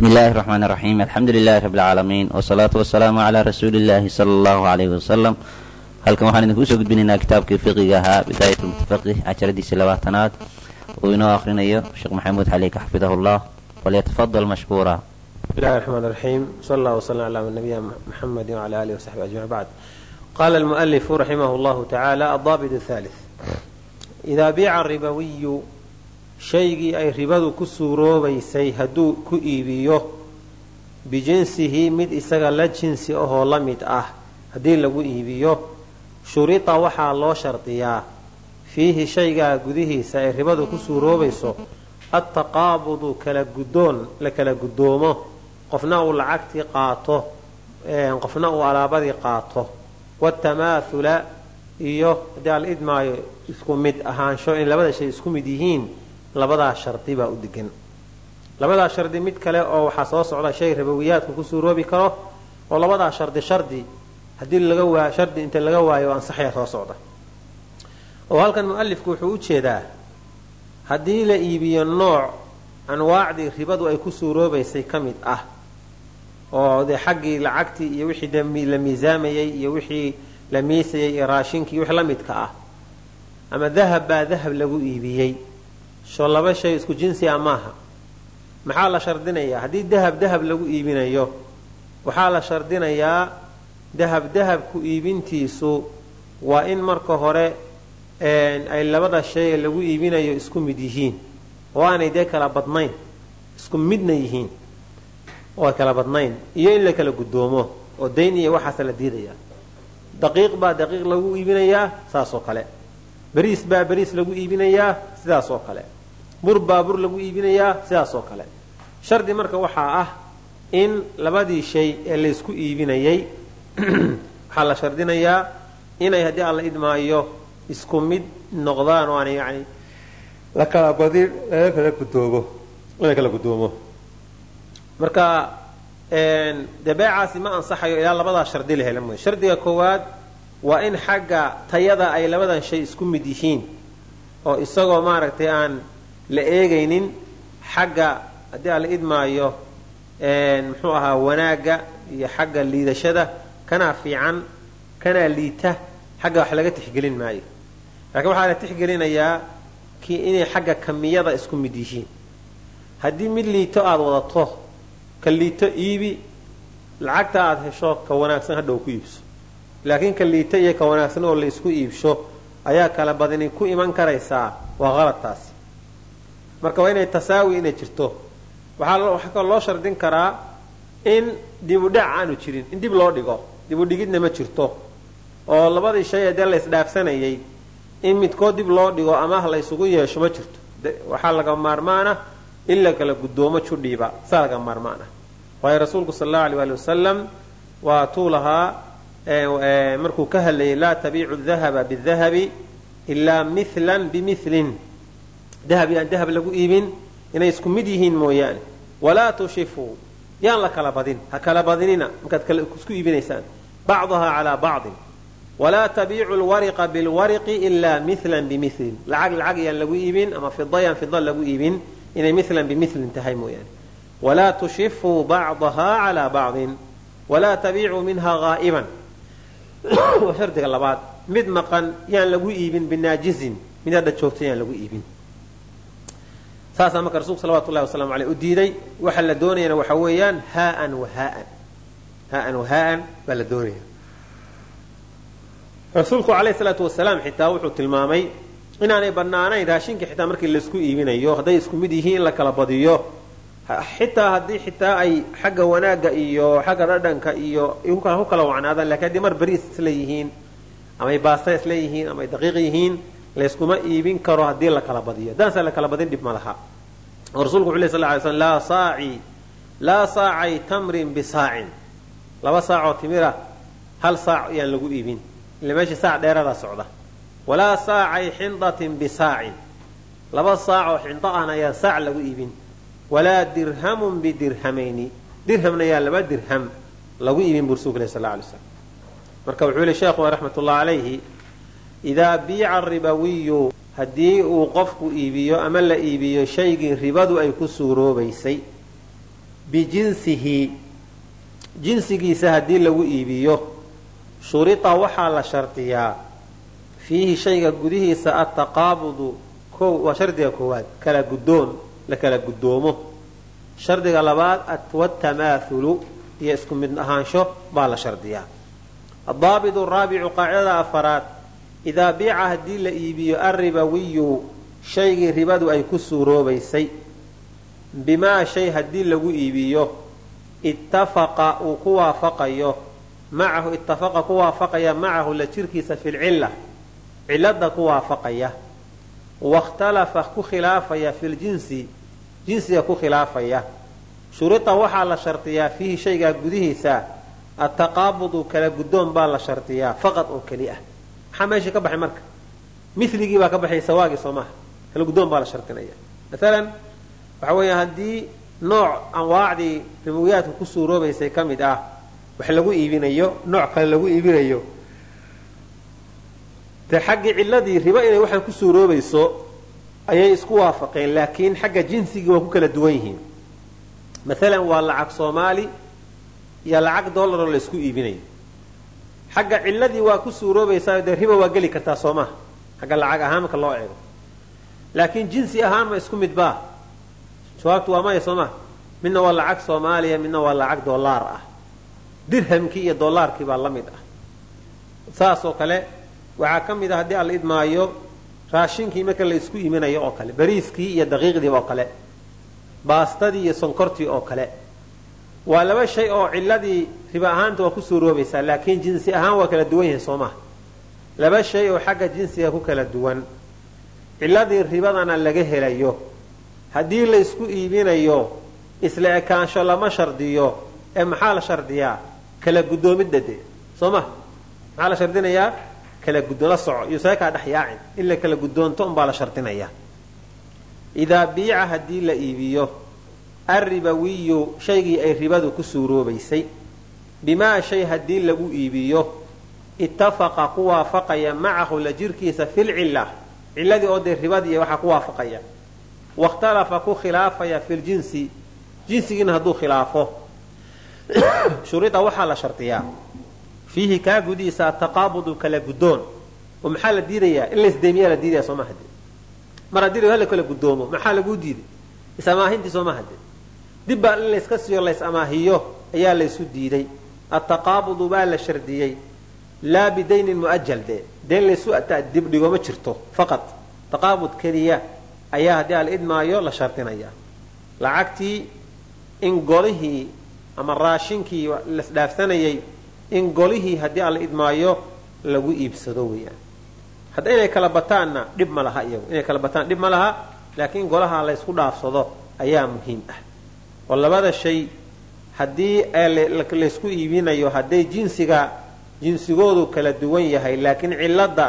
bismi illaahi raxmaan raxiim alxamdu lilaahi rabi alcaalamiin wsalaatu wasalaamu calaa rasuuli illaahi sala allahu alayhi wasalam halkan waxaan idinku soo gudbinaynaa kitaabkii fiqiga ahaa bidaayat lmutafaqih cajaradiisii labaatanaad uu inoo akrinayo sheekh maxamuud xaliika xafidahu llah walyatafadal mashkuura. Bismillahi raxmaan raxiim sal allah wslam ala nabiyina muxamedi wala alihi wasaxbi ajmaciin bacd qaala almualifu raximah llahu tacaala adaabit thalith idaa biica ribawiyu shaygii ay ribadu ku suuroobaysay hadduu ku iibiyo bijinsihi mid isaga la jinsi ahoo la mid ah haddii lagu iibiyo shurita waxaa loo shardiyaa. Fiihi shaygaa gudihiisa ay ribadu ku suuroobayso attaqaabudu kala guddoon la kala guddoomo. Qofna uu lacagtii qaato qofna uu alaabadii qaato. Watamaathula iyo haddii al idmaayo isku mid ahaansho in labada shay isku mid yihiin labadaa shardi baa u degan labadaa shardi mid kale oo waxaa soo socda shay rabowiyaadka ku suuroobi karo oo labadaa shardi shardi haddii laga waa shardi inta laga waayo ansaxaya soo socda. Oo halkan mualifku wuxuu u jeedaa haddii la iibiyo nooc anwaacdii ribadu ay ku suuroobaysay ka mid ah oo dee xaggii lacagtii iyo wixii la miisaamayey iyo wixii la miisayay iyo raashinkii wix la midka ah ama dahab baa dahab lagu iibiyey soo laba shay isku jinsiga maaha. Maxaa la shardinayaa? Haddii dahab dahab lagu iibinayo waxaa la shardinayaa dahab dahabku iibintiisu waa in marka hore ay labada shay lagu iibinayo isku mid yihiin. Oo aanay dee kala badnayn isku midna yihiin. Oo kala badnayn. Iyo in la kala guddoomo oo dayn iyo waxaasa la diidayaa. Daqiiq baa daqiiq lagu iibinayaa saasoo kale. Beriis baa beriis lagu iibinayaa sidaas oo kale bur baa bur lagu iibinayaa sidaas oo kale. Shardi marka waxaa ah in labadii shay ee laysku iibinayay waxaa la shardinayaa inay haddii alla idmaayo isku mid noqdaan oo aanay yani la kala gudoomo la marka dee beecaasi ma ansaxayo ilaa labadaa shardi la hela mooy shardiga koowaad waa in xagga tayada ay labadan shay isku mid yihiin oo isagoo maaragtay aan la eegaynin xagga haddii aan la idmaayo muxuu ahaa wanaagga iyo xagga liidashada kanaa fiican kanaa liita xagga wax laga tixgelin maayo. Laakiin waxaa la tixgelinayaa ki inay xagga kamiyada isku mid yihiin. Haddii mid liito aada wadato ka liito iibi lacagta aada hesho ka wanaagsan hadhow ku iibso. Laakiin ka liita iyo ka wanaagsan oo la isku iibsho ayaa kala badini ku iman karaysaa waa qaladtaasi marka waa inay tasaawi inay jirto. Waxaa kaloo loo shardin karaa in dibudhac aanu jirin in dib loo dhigo dibudhigidna ma jirto. Oo labadii shay ee dee la isdhaafsanayay in midkood dib loo dhigo amaah la ysugu yeesho ma jirto. Waxaa laga maarmaana in la kala guddoomo judhiiba saa laga maarmaana. Waayo rasuulku sal allahu alay waali wasalam waa tuu lahaa markuu ka hadlayay laa tabiicu dahaba bidahabi ilaa milan bimilin dahab yaan dahab lagu iibin inay isku mid yihiin mooyaane. Walaa tushifuu yaan la kala badin. Ha kala badinina markaad isku iibinaysaan. Bacdaha calaa bacdin. Walaa tabiicu lwariqa bilwariqi ilaa milan bimilin lacag lacag yaan lagu iibin ama fida yaan fida lagu iibin inay milan bimilin tahay mooyaane. Walaa tushifuu bacdaha calaa bacdin. Walaa tabiicuu minha haa'iban waa shardiga labaad. Mid maqan yaan lagu iibin binaajizin. Mid hadha joogta yaan lagu iibin saasaa marka rasulku salawatu llahi wasalamu aleyh u diiday waxa la doonayana waxa weeyaan haaan wahaan haaan. Wahaan baa la doonaya. Rasuulku alayh salaatu wasalaam xitaa wuxuu tilmaamay inaanay banaanayn raashinka xitaa markii la isku iibinayo hadday isku mid yihiin in la kala badiyo. Xitaa haddii xitaa ay xagga wanaagga iyo xagga dhadhanka iyo ku kala wacnaadaan laakiin haddii mar beriis isla amay baasta isla amay daqiiq yihiin layskuma iibin karo haddii la kala badiyo. Haddaansa la kala badin dhib ma laha. Oo rasulku wuxu ley sal ly slm laa saacay tamrin bisaacin laba saacoo timira hal saac yaan lagu iibin. Ila meesha saac dheeradaa socda. Walaa saacay xindatin bisaacin laba saacoo xindo ahna ayaan saac lagu iibin. Walaa dirhamun bidirhamayni dirhamna yaa laba dirham lagu iibin buu rasulku leh sal lay slam marka wuxuu yihi sheekhu raxmat ullah calayhi idaa biica ribawiyu haddii uu qofku iibiyo ama la iibiyo shaygii ribadu ay ku suuroobaysay bijinsihi jinsigiisa haddii lagu iibiyo shurita waxaa la shardiyaa fiihi shayga gudihiisa attaqaabudu waa shardiga koowaad kala guddoon la kala guddoomo shardiga labaad watamaahulu iyo isku mid ahaansho baa la shardiyaa addaabit raabicu qaacidada afaraad idaa biica haddii la iibiyo arribawiyu shaygii ribadu ay ku suuroobaysay bimaa shay haddii lagu iibiyo ittafaqa uu ku waafaqayo macahu ittafaqa ku waafaqaya macahu la jirkiisa fi lcilla cilada ku waafaqaya wakhtalafa ku khilaafaya fi ljinsi jinsiga ku khilaafaya shurita waxaa la shardiyaa fiihi shaygaa gudihiisa attaqaabudu kala guddoon baa la shardiyaa faqad oo keli ah maxaa meeshii ka baxay marka? Miligii baa ka baxay sawaagii soo maha kala guddoon baa la shardinaya maalan waxa weeya haddii nooc anwaacdii ribowiyaadka ku suuroobaysay ka mid ah wax lagu iibinayo nooc kale lagu iibinayo dee xaggii cilladii ribo inay waxaan ku suuroobayso ayay isku waafaqeen laakiin xagga jinsigii waa ku kala duwan yihiin. Maalan waa lacag soomaali iyo lacag dollaroo la isku iibinayo xagga cilladii waa ku suuroobaysaa dee riba waa geli kartaa soo xagga lacag ahaan marka loo eego. Laakiin jinsi ahaan ma isku mid baa. Jawaabtu waa maya soo midna waa lacag soomaaliya midna waa lacag dollaar ah. Dirhamkii iyo dollaarkii baa la mid ah. Saasoo kale waxaa ka mid a haddii alla idmaayo raashinkii marka la isku iminayo oo kale bariiskii iyo daqiiqdii oo kale baastadii iyo sonkortii oo kale waa laba shay oo cilladii riba ahaanta waa ku suuroobaysaa laakiin jinsi ahaan waa kala duwan yihiin soo maha laba shay oo xagga jinsiga ku kala duwan. Cilladii ribadana laga helayo. Haddii la isku iibinayo isla ekaansho lama shardiyo ee maxaa la shardiyaa? Kala guddoomidda dee soo maha maxaa la shardinayaa? Kala guddoon la soco. Iyo seekaa dhex yaacin. In la kala guddoonto unbaa la shardinayaa. Idaa biica haddii la iibiyo arribawiyu shaygii ay ribadu ku suuroobaysay. Bimaa shay haddii lagu iibiyo ittafaqa ku waafaqaya macahu la jirkiisa filcilla cilladii oo dee ribadii waxaa ku waafaqaya. Wakhtalafa ku khilaafaya filjinsi jinsigiina hadduu khilaafo. Shurida waxaa la shardiyaa fiihi kaa gudihiisa ataqaabudu kala guddoon. Oo maxaa la diidayaa? In laysdeemiyaa la diidaya soo maha mar haddii la kala guddoomo maxaa laguu diiday? Is-amaahintii soo maha dib baa in layska siiyo lays amaahiyo ayaa laysu diiday. Ataqaabudu baa la shardiyey. Laa bidaynin mu'ajal dee. Deen laysu dibdhigo ma jirto faqad taqaabud keliya ayaa haddii ala idmaayo la shardinayaa lacagtii in golihii ama raashinkii lasdhaafsanayay in golihii haddii ala idmaayo lagu iibsado weeyaan. Hadda inay kala bataanna dhib ma laha iyagu. Inay kala bataan dhib ma laha laakiin golaha laysku dhaafsado ayaa muhiim ah oo labada shay haddii laysku iibinayo hadday jinsiga jinsigoodu kala duwan yahay laakiin cilladda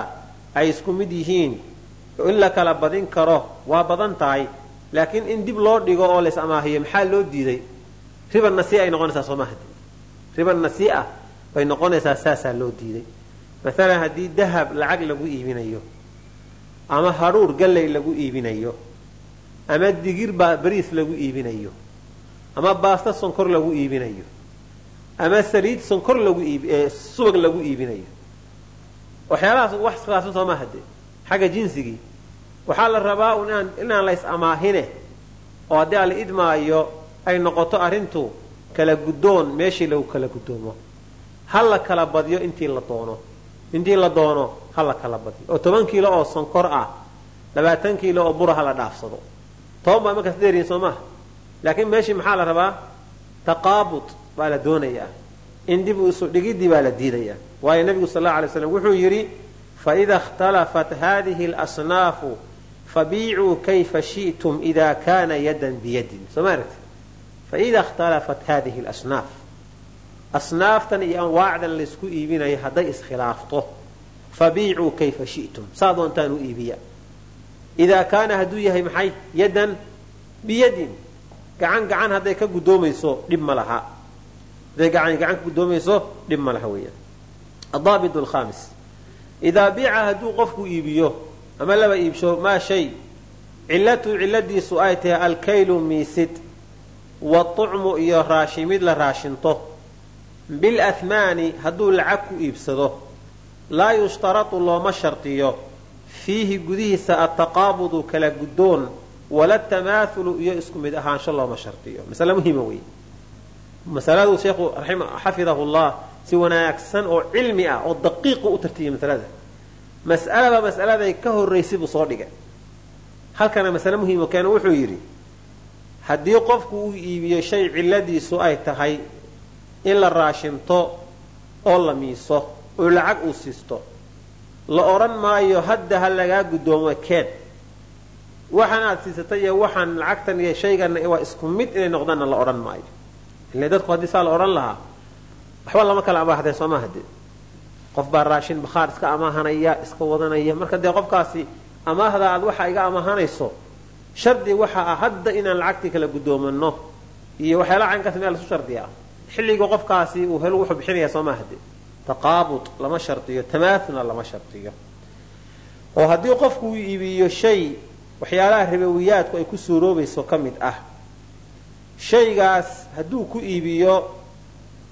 ay isku mid yihiin in la kala badin karo waa badan tahay. Laakiin in dib loo dhigo oo lays amaahiyo maxaa loo diiday? Riba nasiia ay noqonaysaa soo maha riba nasiia bay noqonaysaa saasaa loo diiday. Maalan haddii dahab lacag lagu iibinayo ama hadhuur galley lagu iibinayo ama digir baa bariis lagu iibinayo ama baasta sonkor lagu iibinayo. Ama saliid sonkor subag lagu iibinayo. Waxyaalahaas wax iskhilaafsan soo maaha dee xagga jinsigii. Waxaa la rabaa inaan lays amaahine. Oo haddii ala idmaayo ay noqoto arrintu kala guddoon meeshii lagu kala guddoomo. Ha la kala badiyo intii la doono. Intii la doono ha la kala badiyo oo toban kiilo oo sonkor ah labaatan kiilo oo bura ha la dhaafsado. Toban baa markaas dheerihin soo maaha laakiin meeshii maxaa la rabaa taqaabud baa la doonayaa in dib isu dhigidii baa la diidayaa waayo nebigu sal alla alay slam wuxuu yidhi faida اkhtalafat hadihi اlasnaafu fabiicuu kayfa shi'tum ida kana yadan biyadin soo ma aragti faida اkhtalafat hadihi اlasnaaf asnaaftan iyo anwaacdan laysku iibinayo hadday iskhilaafto fabiicuu kayfa shi'tum saa doontaan u iibiya idaa kaana hadduu yahay maxay yadan biyadin gacan gacan hadday ka guddoomayso dhib ma laha. Hadday gacan gacan ka guddoomayso dhib ma laha weeyaan. Adaabit alkhamis. Idaa biica hadduu qofku iibiyo ama laba iibsho maa shay. Cilatu ciladiisu ay tahay alkaylu miisid waطucmu iyo raashimid la raashinto. Bilahmaani hadduu lacag ku iibsado laa yushtaratu looma shardiyo fiihi gudihiisa ataqaabudu kala guddoon wala tamaahulu iyo isku mid ahaansho looma shardiyo. Masale muhiima wey masaladu sheekhu xafidahu llah si wanaagsan oo cilmi ah oo daqiiqu u tartiibiyay masalada. Mas'alaba mas'aladay ka horraysay buu soo dhigay. Halkana masale muhiimo keena wuxuu yidhi haddii qofku uu iibiyo shay cilladiisu ay tahay in la raashinto oo la miiso oo lacag uu siisto la odhan maayo hadda ha lagaa guddoomo keen waxaan aad siisatay iyo waxaan lacagtan iyo shaygan waa isku mid inay noqdaanna la odhan maayo. Ile dadku haddii saa la odhan lahaa waxba lama kala amaahdeen soo maaha dee qof baa raashin bakhaar iska amaahanaya iska wadanaya. Marka dee qofkaasi amaahda aad waxa iga amaahanayso shardi waxa ah hadda inaan lacagtii kala guddoomanno iyo waxyaalaha caynkaas meel lasu shardiyaa xilliga qofkaasi uu helo wuxuu bixinaya soo maaha dee taqaabud lama shardiyo tamaahulna lama shardiyo. Oo haddii qofku uu iibiyo shay waxyaalaha ribowiyaadku ay ku suuroobayso ka mid ah. Shaygaas hadduu ku iibiyo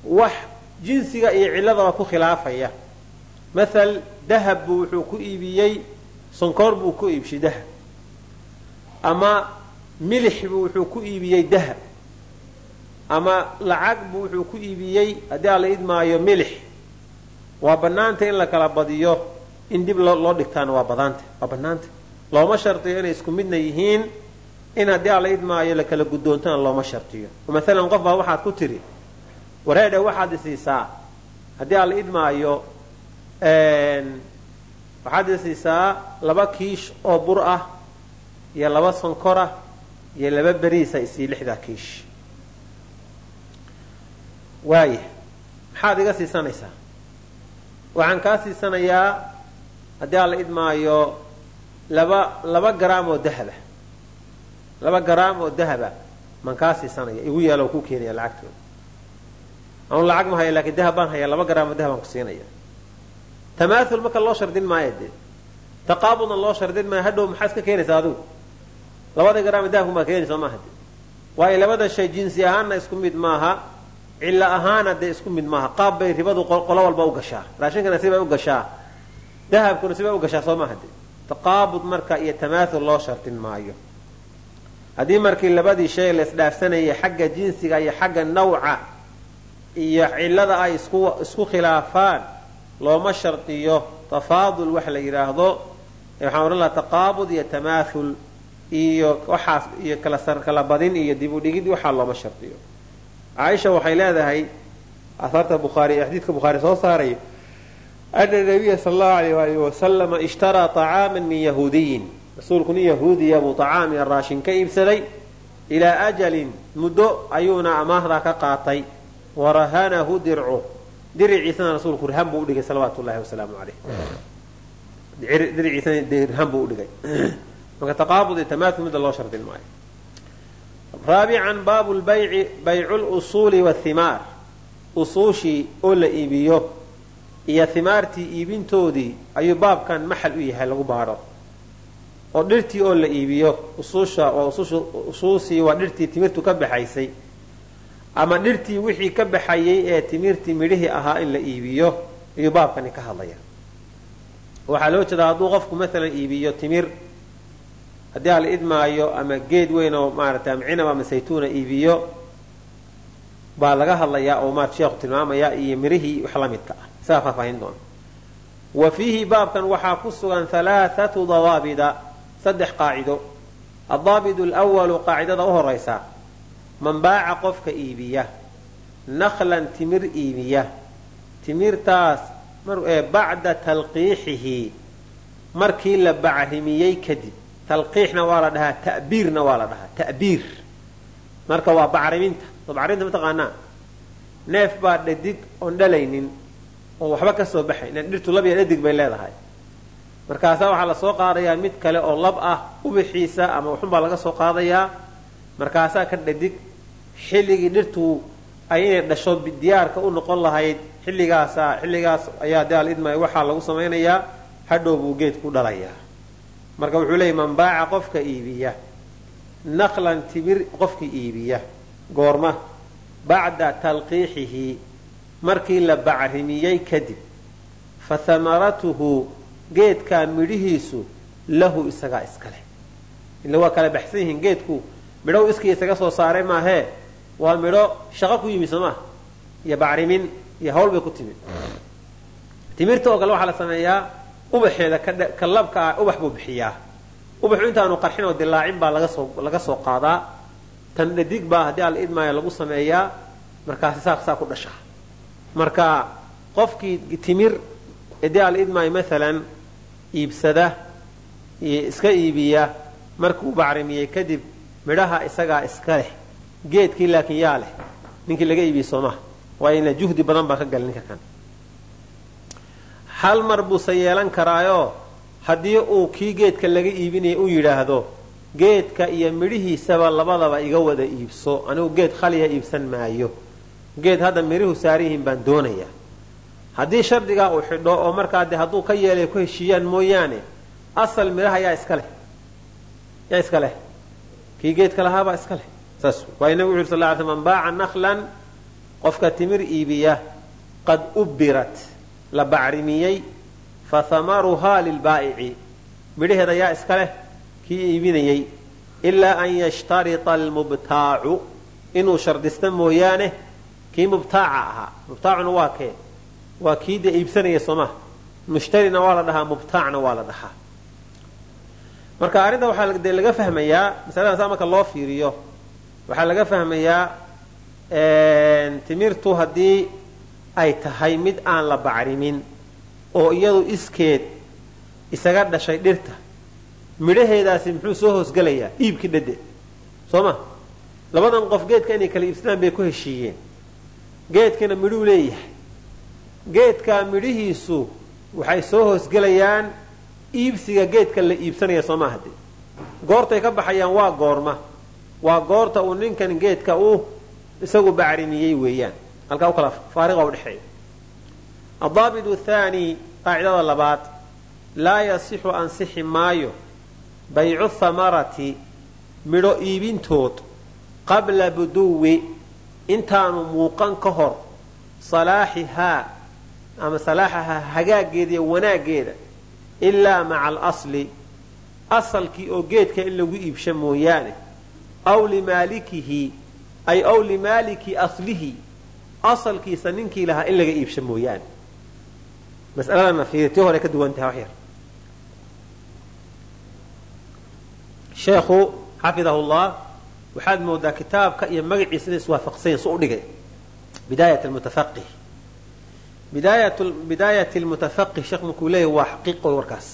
wax jinsiga iyo cilladaba ku khilaafaya. Mathal dahab buu wuxuu ku iibiyey sonkoor buu ku iibshay dahab. Ama milix buu wuxuu ku iibiyey dahab. Ama lacag buu wuxuu ku iibiyey haddii aan la idmaayo milix. Waa bannaanta in la kala badiyo in dib loo dhigtaana waa badaanta waa bannaanta looma shardiyo inay isku midna yihiin. In haddii aan la idmaayo la kala guddoontana looma shardiyo maalan qof baa waxaad ku tidhi wareedhe waxaad isiisaa. Haddii aan la idmaayo waxaad isiisaa laba kiish oo bur ah iyo laba sonkor ah iyo laba beriisa isii lixdaa kiish. Waaya maxaad iga siisanaysaa waxaan kaa siisanayaa haddii aan la idmaayo laba laba garaam oo dahaba laba garaam oo dahaba maan kaa siisanaya igu yaalo ku keenaya lacagtooda anu lacag ma haya laakiin dahab baan haya laba garaam oo dahab aan ku siinaya. Tamaahul marka loo shardin maayo dee. Taqaabudna loo shardin maayo hadhow maxaa iska keenaysaa adigu labada garaam oo dahabku maa keenaysa maaha de waayo labada shay jinsi ahaanna isku mid maaha cillo ahaana dee isku mid maaha. Qaab bay ribadu qolo walba u gashaa. Raashinkana sibay u gashaa. Dahabkuna sibay u gashaa soo maaha de taqaabud marka iyo tamaahul loo shardin maayo. Haddii markii labadii shay la isdhaafsanayay xagga jinsiga iyo xagga nawca iyo cillada ay isku khilaafaan looma shardiyo tafaadul wax la yidhaahdo waxaan odhan lahaa taqaabud iyo tamaahul iyo waxaas iyo kala badin iyo dib u dhigid waxaa looma shardiyo caaisha waxay leedahay ahaarta bukhaari ee xadiidka bukhaari soo saaray ana nabiya sal allahu alayh waali wasalama ishtaraa طacaaman min yahuudiyin rasuulku nin yahuudiya buu طacaam iyo raashin ka iibsaday ilaa ajalin muddo ayuuna amaahdaa ka qaatay warahanahu dircu diriciisana rasuulku rihan buu udhigay salawaatu llahi wasalaamu aleyh diriciisana dirhan buu udhigay marka taqaabud iyo midda loo shardin maayo raabican baabu lbayci baycu lusuuli wathimaar usuushii oo la iibiyo iyo himaartii iibintoodii ayuu baabkan maxal u yahay lagu baadho oo dhirtii oo la iibiyo usuusha usuusii waa dhirtii timirtu ka baxaysay. ama dhirtii wixii ka baxayay ee timirtii midhihii ahaa in la iibiyo ayuu baabkani ka hadlaya. waxaa loo jeedaa hadduu qofku maalan iibiyo timir haddii ala idmaayo ama geed weyn oo maarata ama cinab ama saytuuna iibiyo baa laga hadlayaa oo maarata sheekhu tilmaamaya iyo mirihii wax la midka ah isagaa faahfaahin doona wa fiihi baabkan waxaa ku sugan halaathatu dawaabida saddex qaacido. Addaabit alwalu qaacidada u horaysa man baaca qofka iibiya naklan timir iibiya. Timirtaas bacda talqiixihi markii la bacrimiyey kadib. Talqiixna waa la dhahaa ta'biirna waa la dhahaa ta'biir. Marka waa bacriminta bacriminta mataqaanaa neef baa dhadig oon dhalaynin oon waxba ka soo baxayn dhirtu lab iyo dhadig bay leedahay. Markaasaa waxaa la soo qaadayaa mid kale oo lab ah ubixiisa ama waxun baa laga soo qaadayaa. Markaasaa ka dhadig xilligii dhirtu ay inay dhasho diyaarka u noqon lahayd xilligaasa xilligaas ayaa de alidmay waxaa lagu samaynayaa hadhow buu geed ku dhalayaa. Marka wuxuu leeyay man baaca qofka iibiya naqlan timir qofkii iibiya goorma bacda talqiixihi markii la bacrimiyey kadib fa hamaratuhu geedkaa midhihiisu lahu isagaa iska leh. Ila waa kala baxsan yihiin geedku midhow iskii isaga soo saaray maahee waa midho shaqo ku yimi soo iyo bacrimin iyo hawl bay ku timi. Timirta oo kale waxaa la sameeyaa ubaxeeda ka labka ah ubax buu bixiyaa. Ubaxu intaanu qarxin oo dilaacin baa laga soo qaadaa. Tan dhadig baa haddii alla idmaayo lagu sameeyaa markaasi saa saa ku dhasha marka qofkii timir haddii alla idmaayo maalan iibsada iska iibiya markuu bacrimiyey kadib midhaha isagaa iska leh geedkii laakiin yaa leh ninkii laga iibiyey soomaha waayna juhdi badan baa ka galay ninka kan. Hal mar buuse yeelan karaayo haddii uu kii geedka laga iibinaya u yidhaahdo geedka iyo midhihiisaba labadaba iga wada iibso anigu geed khaliya iibsan maayo geed hadda midhuhu saariyihiin baan doonaya. Haddii shardigaa uu xidho oo markaa de hadduu ka yeelay ku heshiiyaan mooyaane asal midhaha yaa iska leh yaa iska leh. Kii geedka lahaabaa iska leh. Saas waay nabigu wuxu sal sl man baaca naklan qofka timir iibiya qad ubbirat la bacrimiyey fa hamaruhaa lilbaa'ici. Midhaheeda yaa iska leh kii iibinayey ilaa an yashtarita almubtaacu inuu shardista mooyaane kii mubtaaca ahaa. Mubtaacuna waa kee? Waa kii dee iibsanaya soomaha mushtarina waa la dhahaa mubtaacna waa la dhahaa. Marka arrinta waxaa dee laga fahmayaa masalada saa marka loo fiiriyo waxaa laga fahmayaa timirtu haddii ay tahay mid aan la bacrimin oo iyadu iskeed isaga dhashay dhirta midhaheedaasi muxuu soo hoosgelayaa iibkii dhade soo ma? Labadan qof geedka inay kala iibsadaan bay ku heshiiyeen geedkana midhuu leeyahay. Geedkaa midhihiisu waxay soo hoosgelayaan iibsiga geedka la iibsanaya soo maaha de goortay ka baxayaan waa goorma. Waa goorta uu ninkan geedka uu isagu bacrimiyey weeyaan. Halkaa u kala faariqa udhexeeya adaabitu thaani qaacidada labaad laa yasixu ansixi maayo baycu thamarati midho iibintood qabla buduwi intaanu muuqan ka hor salaaxihaa ama salaaxahaa hagaageeda iyo wanaaggeeda ilaa maca alasli asalkii oo geedka in lagu iibsho mooyaane aw limaalikihi ay aw limaaliki aslihi asalkiisa ninkii lahaa in laga iibsho mooyaane. Masaladana fiiri hore ka duwan tahay wax yar. Sheekhu xafidahu llah waxaad moodaa kitaabka iyo magaciisa inay iswaafaqsanyahin su u dhigay. Bidaayat lmutafaqih bidaayat lmutafaqih sheekh markuu leeyahy waa xaqiiqoy warkaas.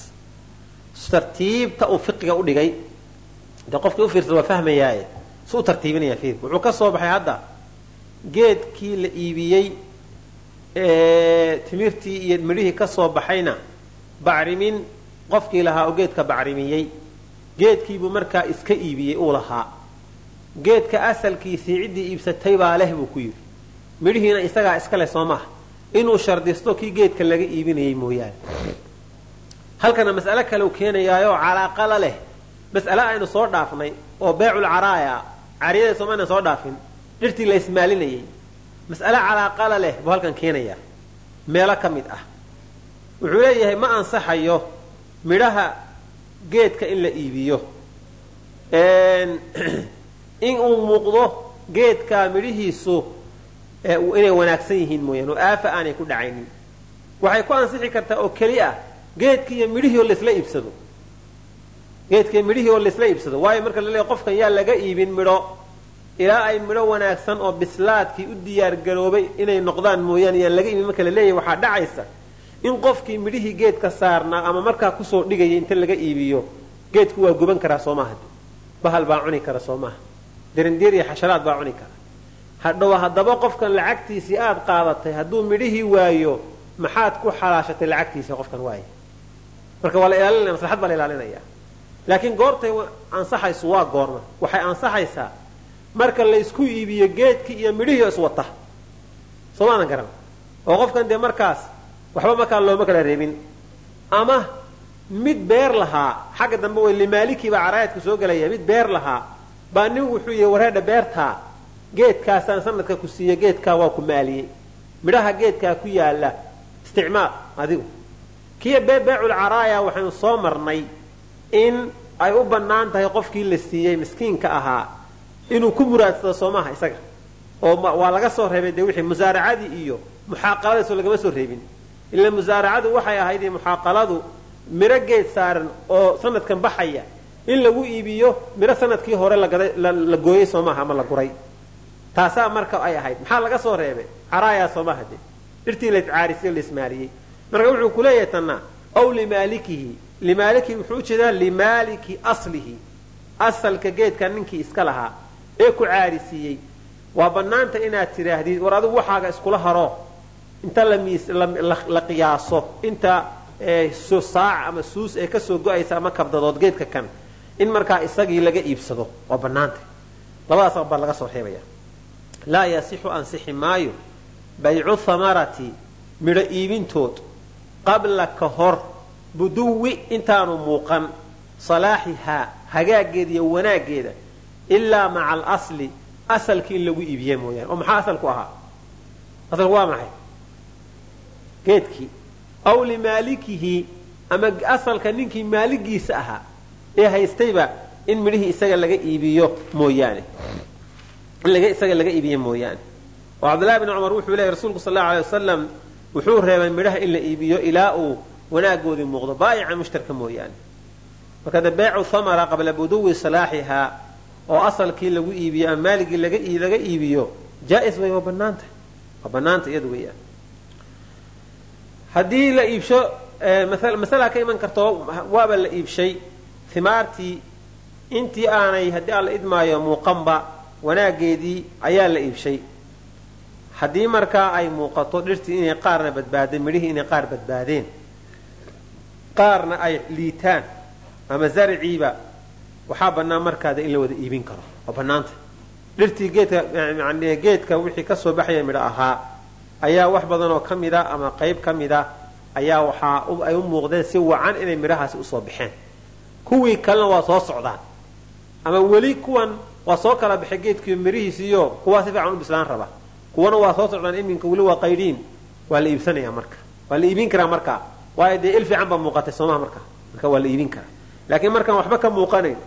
Tartiibta uu fiqiga u dhigay de qofkii u fiirsada waa fahmayaaye su u tartiibinaya fiir wuxuu ka soo baxay hadda geedkii la iibiyey timirtii iyo midhihii ka soo baxayna bacrimin qofkii lahaa oo geedka bacrimiyey. Geedkiibuu markaa iska iibiyey uu lahaa geedka asalkiisii ciddii iibsatay baa leh buu ku yidhi. Midhihiina isagaa iska leh soo maaha inuu shardisto kii geedka laga iibinayay mooyaane. Halkana mas'alo kale u keenayaayoo calaaqala leh. Mas'ale aynu soo dhaafnay oo beecul caraaya cariyada soomalian soo dhaafin dhirtii la ismaalinayay. Mas'ale calaaqala leh buu halkan keenayaa. Meelo ka mid ah. Wuxuu leeyahay ma ansaxayo midhaha geedka in la iibiyo in uu muuqdo geedka midhihiisu inay wanaagsan yihiin mooyaan oo aafa aanay ku dhacaynin. Waxay ku ansixi kartaa oo keli ah geedki iyo midhihii oo laisla iibsado. Geedkiiyo midhihii oo laisla iibsado. Waayo marka la leeyahy qofkan yaa laga iibin midho ilaa ay midho wanaagsan oo bislaadkii u diyaargaroobay inay noqdaan mooyaane yaan laga iibin. Marka la waxaa dhacaysa in qofkii midhihii geedka saarnaa ama markaa ku soo dhigayay inta laga iibiyo geedku waa guban karaa soo maaha bahal baa cuni kara soo maaha dirindiir iyo xasharaad baa cuni kara. Hadhow haddaba qofkan lacagtiisii aada qaadatay hadduu midhihii waayo maxaad ku xalaashatay lacagtiisii qofkan waaya marka waa la ilaalinaya maslaxad baa la ilaalinaya. Laakiin goortay ansaxaysu waa goorma. Waxay ansaxaysaa marka la isku iibiyo geedkii iyo midhihii iswata soo maadan garan. Oo qofkan dee markaas waxba markaa looma kala reebin. Ama mid beer lahaa xagga dambe way limaalikii baa soo gelaya mid beer lahaa baa nin wuxuu yihi wareedha beertaa geedkaasaan sanadka ku siiya geedkaa waa ku maaliyey. Midhaha geedkaa ku yaalla isticmaal adigu. Kiya beecul caraaya waxaynu soo marnay in ay u bannaan tahay qofkii la siiyey miskiinka ahaa inuu ku muraadsado soomaha isaga. Oo waa laga soo reebay dee wixii musaaracadii iyo muxaaqaladaasoo lagama soo reebin. Ila musaaracadu waxay ahayd muxaaqaladu miro geed saaran oo sanadkan baxaya in lagu iibiyo miro sannadkii hore la gooyey soomaha ama la guray. Taasaa marka ay ahayd. Maxaa laga soo reebay? Caraayaa soomaha de dhirtii laiscaarisay o laismaaliyey marka wuxuu ku leeyahay tanna aw limaalikihi. Limaalikihi wuxuu u jeedaa limaaliki aslihi. Asalka geedka ninkii iska lahaa ee ku caarisiiyey. Waa bannaanta inaad tidhaahdid war adigu waxaaga iskula haro. Inta la qiyaaso. Inta saac ama suus ee ka soo go'aysa ama kabdadood geedka kan in markaa isagii laga iibsado waa bannaanta labadaas baa laga soo reebaya laa yasixu ansixi maayo baycu hamarati midho iibintood qabla ka hor buduwi intaanu muuqan salaaxihaa hagaaggeeda iyo wanaaggeeda ilaa maca alasli asalki in lagu iibiye mooyaane. Oo maxaa asalku ahaa? Asalku waa maxay? Geedkii. Aw limaalikihi ama asalka ninkii maaligiisa ahaa ee haystayba in midhihii isaga laga iibiyo mooyaane. Isaga laga iibiye mooyaane. Oo cabdullahi bni cumar wuxuu leeyay rasuulku sal allau alay wasalam wuxuu reebay midhaha in la iibiyo ilaa uu wanaagoodii muuqdo baayica mushtarka mooyaane. Marka beecu hamara qabla buduwi salaaxihaa oo asalkii lagu iibiyo ama maaligii laga iibiyo jaa-is way waa banaanta waa banaanta iyadu weyaan haddii la iibsho masalaa ka iman karto waaba la iibshay himaartii intii aanay haddii aan la idmaayo muuqanba wanaageedii ayaa la iibshay. Haddii markaa ay muuqato dhirtii inay qaarna badbaadeen midhihii inay qaar badbaadeen qaarna ay liitaan ama zarciiba waxaa bannaan markaada in la wada iibin karo. Waa bannaanta. Dhirtii geedka wixii ka soo baxaya midho ahaa ayaa wax badan oo ka mida ama qayb ka mida ayaa waxaa ay u muuqdeen si wacan inay midhahaasi u soo baxeen kuwii kalena waa soo socdaan. Ama weli kuwan waa soo kala baxay geedkii midhihiisiiyo kuwaa si fiican u bislaan raba. Kuwana waa soo socdaan iminka weli waa qaydhiin waa la iibsanaya marka. Waa la iibin karaa markaa waayo dee il fiican baa muuqatay soomaha marka. Marka waa la iibin karaa. Laakiin markaan waxba ka muuqanayn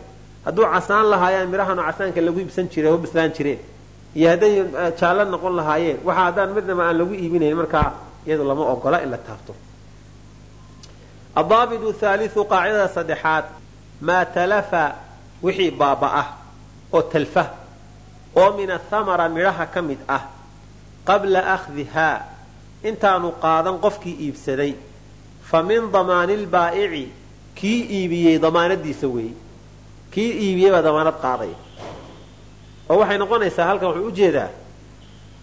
hadduu casaan lahaayeen midhahan oo casaanka lagu iibsan jiray oo bislaan jireen iyo hadday jaallo noqon lahaayeen waxa haddaan midnaba aan lagu iibinayn markaa iyadu lama ogola in la taabto. Adaabidu haaliu qaacidada saddexaad maa talafa wixii baaba'ah oo talfa oo min athamara midhaha ka mid ah qabla akhdihaa intaanu qaadan qofkii iibsaday fa min damaani lbaa'ici kii iibiyey damaanadiisa weeye kii iibiyey baa damaanad qaaday oo waxay noqonaysaa halkan wuxuu u jeedaa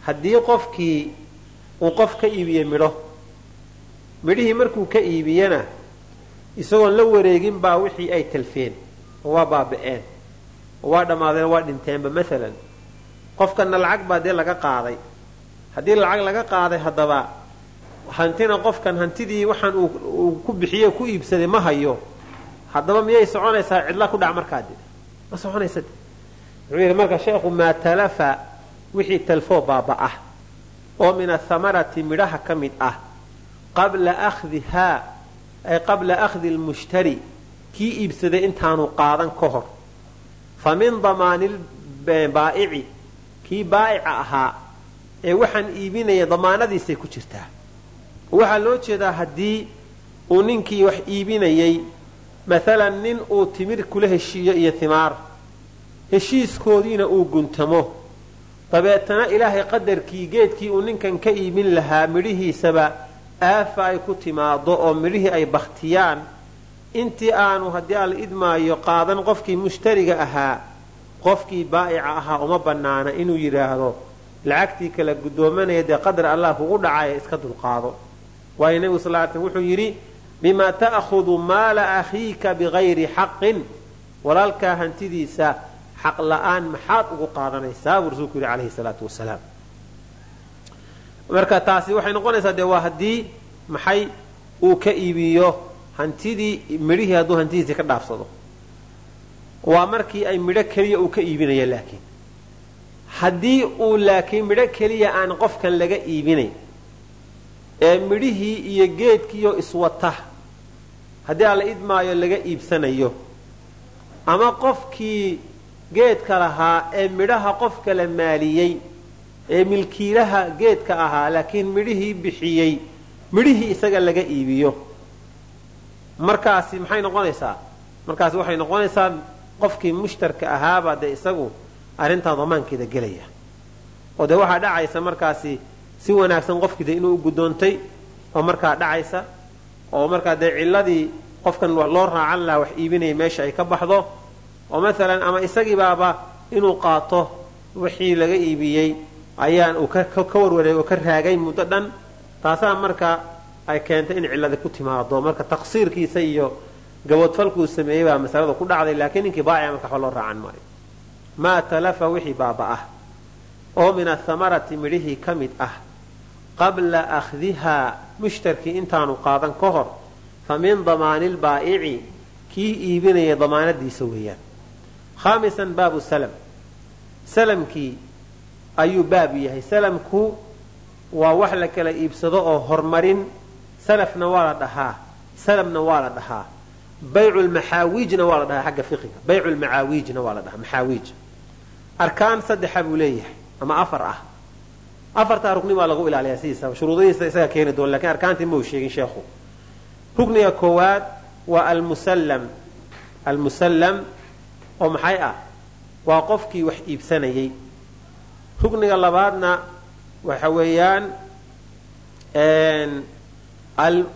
haddii qofkii uu qof ka iibiyey midho midhihii markuu ka iibiyena isagoon la wareegin baa wixii ay talfeen oo waa baaba'een oo waa dhammaadeen waa dhinteenba maalan qofkana lacag baa dee laga qaaday. Haddii lacag laga qaaday haddaba hantina qofkan hantidii waxaan uu ku bixiye ku iibsaday ma hayo. Haddaba miyay soconaysaa? Cidla ku dhac markaa de ma soconaysa wuxuu yidhi marka sheekhu maa talafa wixii talfoo baaba'ah oo min athamarati midhaha ka mid ah qabla akhdihaa ay qabla akhdi lmushtari kii iibsaday intaanu qaadan ka hor. Fa min damaani baa'ici kii baa'ica ahaa ee waxaan iibinaya damaanadiisay ku jirtaa. Waxaa loo jeedaa haddii uu ninkii wax iibinayay maalan nin uu timir kula heshiiyo iyo timaar heshiiskoodiina uu guntamo. Dabeetana ilaahay qadarkii geedkii uu ninkan ka iibin lahaa midhihiisaba aafa ay ku timaado oo midhihii ay bakhtiyaan intii aanu haddii aan la idmaayo qaadan qofkii mushtariga ahaa qofkii baa'ica ahaa uma bannaana inuu yidhaahdo lacagtii kala guddoomanaya dee qadar allah kugu dhacaya iska dulqaado. Waayo nebigu sal ly slm wuxuu yidhi bima ta'khudu maala akhiika bigayri xaqin? Walaalkaa hantidiisa xaq la'aan maxaad ugu qaadanaysaa buu rasuulku yidhi calayhi salaatu wasalaam marka taasi waxay noqonaysaa dee waa haddii maxay uu ka iibiyo hantidii midhihii hadduu hantidiisii ka dhaafsado. Waa markii ay midho keliya uu ka iibinaya laakiin. Haddii uu laakiin midho keliya aan qofkan laga iibinayn ee midhihii iyo geedkiiyo iswata haddii aan la idmaayo laga iibsanayo ama qofkii geedka lahaa ee midhaha qofka la maaliyey ee milkiilaha geedka ahaa laakiin midhihii bixiyey midhihii isaga laga iibiyo. Markaasi maxay noqonaysaa? Markaasi waxay noqonaysaa qofkii mushtarka ahaabaa dee isagu arrintaa damaankeeda gelaya. Oo dee waxaa dhacaysa markaasi si wanaagsan qofkii de inuu u guddoontay oo markaa dhacaysa oo markaa dee cilladii qofkan loo raacan lahaa wax iibinaya meesha ay ka baxdo. Oo maalan ama isagiibaaba inuu qaato wixii laga iibiyey ayaan uu ka warwareeg oo ka raagay muddo dhan taasaa marka ay keentay in cilladi ku timaado marka taqsiirkiisa iyo gaboodfalkuu sameeyey baa masalada ku dhacday laakiin ninkii baaciga marka waxba loo raacan maayo. Maa talafa wixii baaba'ah. Oo min athamarati midhihii ka mid ah. Qabla akhdihaa mushtarkii intaanu qaadan ka hor fa min damaani lbaa'ici kii iibinaya damaanadiisa weeyaan. Khaamisan baabu salam. Salamkii ayuu baab yahay. Salamku waa wax la kala iibsado oo horumarin salafna waa la dhahaa. Salamna waa la dhahaa. Baycu lmaxaawiijna waa la dhahaa xagga fiqiga baycu lmacaawiijna waa la dhahaa. Maxaawiij arkaan saddexa buu leeyahay ama afar ah. Afartaa rukni baa lagu ilaaliyaa sidiisaba shuruudihiisa isaga keeni doona laakiin arkaantii mau sheegin sheekhu. Rukniga koowaad waa almusallam. Almusallam oo maxay ah? Waa qofkii wax iibsanayey rukniga labaadna waxa weeyaan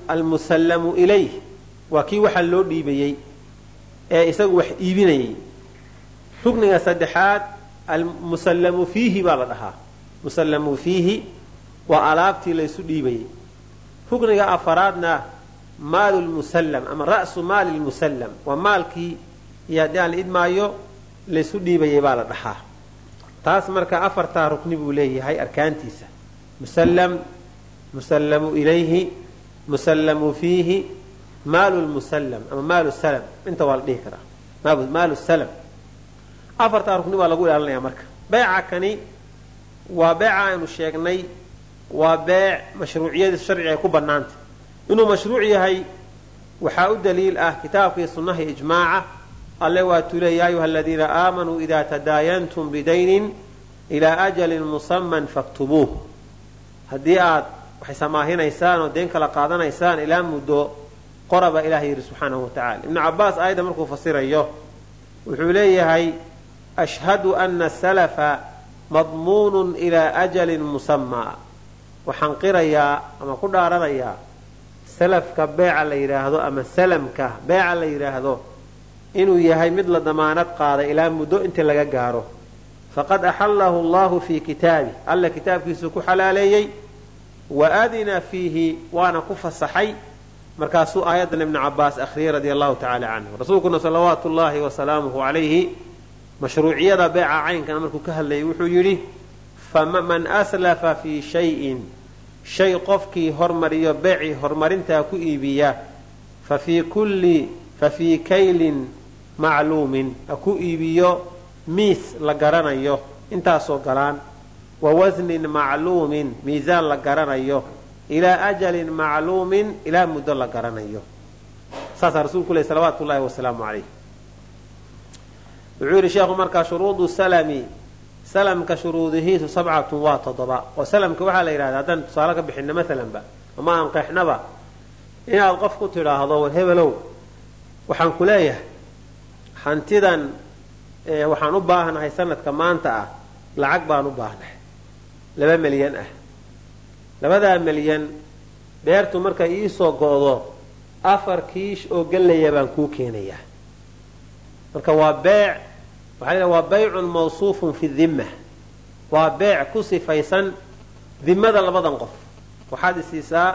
almusallamu ilayh waa kii waxa loo dhiibayey ee isagu wax iibinayey. Rukniga saddexaad almusallamu fiihi baa la dhahaa. Musallamu fiihi waa alaabtii laysu dhiibayey rukniga afaraadna maalu lmusallam ama ra'su maali lmusallam waa maalkii iyo haddii la idmaayo laysu dhiibayay baa la dhahaa taas marka afartaa rukni buu leeyahay arkaantiisa. Musallam musallamu ilayhi musallamu fiihi maalu lmusallam ama maalu salam. Inta waa la dhihi karaa. Maalu salam. Afartaa rukni baa lagu ilaalinaya marka. Beeca kani waa beeca aynu sheegnay waa beec mashruuciyadiis sharciga ay ku bannaantay. Inuu mashruuc yahay waxaa u daliil ah kitaabkii sunnaha ijmaaca alle waatuu leey ya ayuha aladiina aamanuu idaa tadaayantum bidaynin ilaa ajalin musaman faktubuuh. Haddii aad waxay samaahinaysaan oo deen kala qaadanaysaan ilaa muddo qoraba ilaah yidhi subxaanahu wa tacala ibnu cabaas aayadda markuu fasirayo wuxuu leeyahay ashhadu ana salafa madmuunun ilaa ajalin musamaa waxaan qirayaa ama ku dhaaranayaa salafka beeca la yidhaahdo ama salamka beeca la yidhaahdo inuu yahay mid la damaanad qaaday ilaa muddo intii laga gaaro. Faqad axallahu allahu fii kitaabi alla kitaabkiisuu ku xalaaleeyey wa adina fiihi waana ku fasaxay. Markaasuu aayaddan ibnu cabaas akhriyey radia allahu tacala canhu rasuulkuna salawaatu llahi wasalaamuhu calayhi mashruuciyada beeca caynkana markuu ka hadlayay wuxuu yidhi faman aslafa fii shayin shay qofkii hormariyo beecii horumarintaa ku iibiya fa fii kaylin macluumin ha ku iibiyo miis la garanayo intaasoo galaan. Wa wasnin macluumin miisaan la garanayo. Ilaa ajalin macluumin ilaa muddo la garanayo. Saasaa rasuulku leh salawaatu llahi wasalaamu calayh. Wuxuu yidhi sheekhu markaa shuruudu salami salamka shuruudihiisu sabcatun waa toddoba. Oo salamka waxaa la yidhahda haddaan tusaale ka bixinna maalanba ama aan qeexnaba inaad qof ku tidhaahdo war hebelow waxaan ku leeyahay hantidan waxaan u baahanahay sanadka maanta ah lacag baan u baahnahay. Laba milyan ah. Labadaa milyan beertu markay iisoo go'do afar kiish oo gallaya baan kuu keenayaa marka waa beec waxaa waa baycun mawsuufun fi dimma waa beec ku sifaysan dimmada labadan qof. Waxaad isiisaa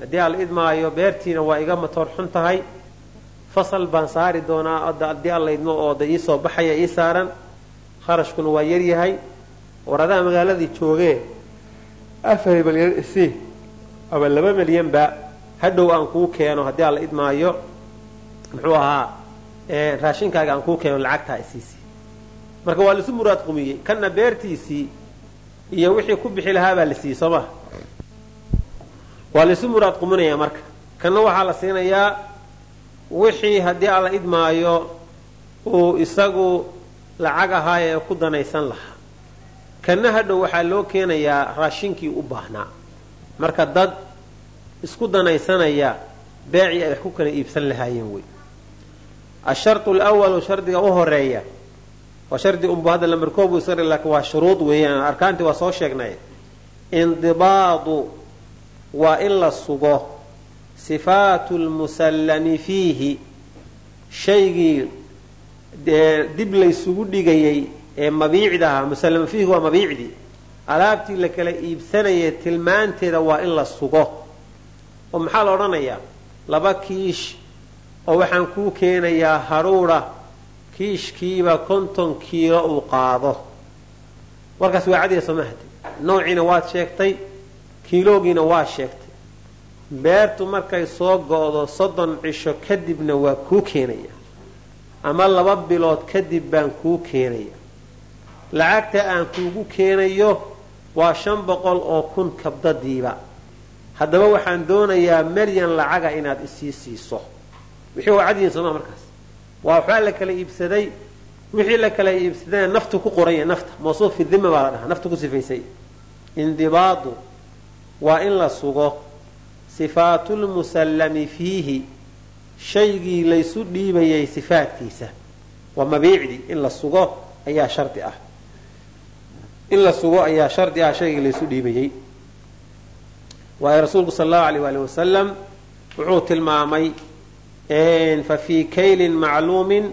haddii aan la idmaayo beertiina waa iga matoor xun tahay fasal baan saari doonaa la idmo oo da iisoo baxaya ii saaran kharashkuna waa yaryahay waradaha magaaladii joogee afar milyan isi ama laba milyanba hadhow aan kuu keeno haddii aan la idmaayo muxuu ahaa raashinkaaga aan kuu keeno lacagtaa isiisi marka waa laisu muraad qumiyey kanna beertiisii iyo wixii ku bixi lahaa baa la siiyey soo maha waa laisu muraad quminaya marka. Kanna waxaa la siinayaa wixii haddii alla idmaayo uu isagu lacag ahaay ee ku danaysan lahaa. Kanna hadhow waxaa loo keenayaa raashinkii u baahnaa. Marka dad isku danaysanaya beecii ay wax ku kala iibsan lahaayeen wey. Ashartu lwalu shardiga u horreeya waa shardi unbu hadda lamarkoobu isga laakiin waa shuruud weeyaan. Arkaantii waa soo sheegnay. Indibaadu waa in la sugo sifaatu lmusallami fiihi shaygii dib laysugu dhigayay ee mabiicda ahaa. Musallama fiihi waa mabiicdii. Alaabtii la kala iibsanayay tilmaanteeda waa in la sugo. Oo maxaa la odhanayaa? Laba kiish. Oo waxaan kuu keenayaa haruura. Kiishkiiba konton kiilo uu qaado. Warkaas waa cadiya soomahade noociina waad sheegtay kiiloogiina waa sheegtay beertu markay soo go'do soddon cisho kadibna waa kuu keenaya. Ama laba bilood kadib baan kuu keenaya. Lacagta aan kuugu keenayo waa shan boqol oo kun kabdadiiba. Haddaba waxaan doonayaa maryan lacaga inaad isii siiso. Wixii waa cadiyin sooma markaas. Waa waxbaa la kala iibsaday wixii la kala iibsadayna naftu ku qoranya nafta. Mawsuuf fi dima baa la dhahaa naftu ku sifaysay. Indibaadu waa in la sugo sifaatulmusallami fiihi shaygii laysu dhiibayay sifaadkiisa waa mabiicdii in la sugo ayaa shardi ah. In la sugo ayaa shardi ah shaygii laysu dhiibayay. Waayo rasuulku sal allahu aleyh waali wasalam wuxuu tilmaamay fa fii kaylin macluumin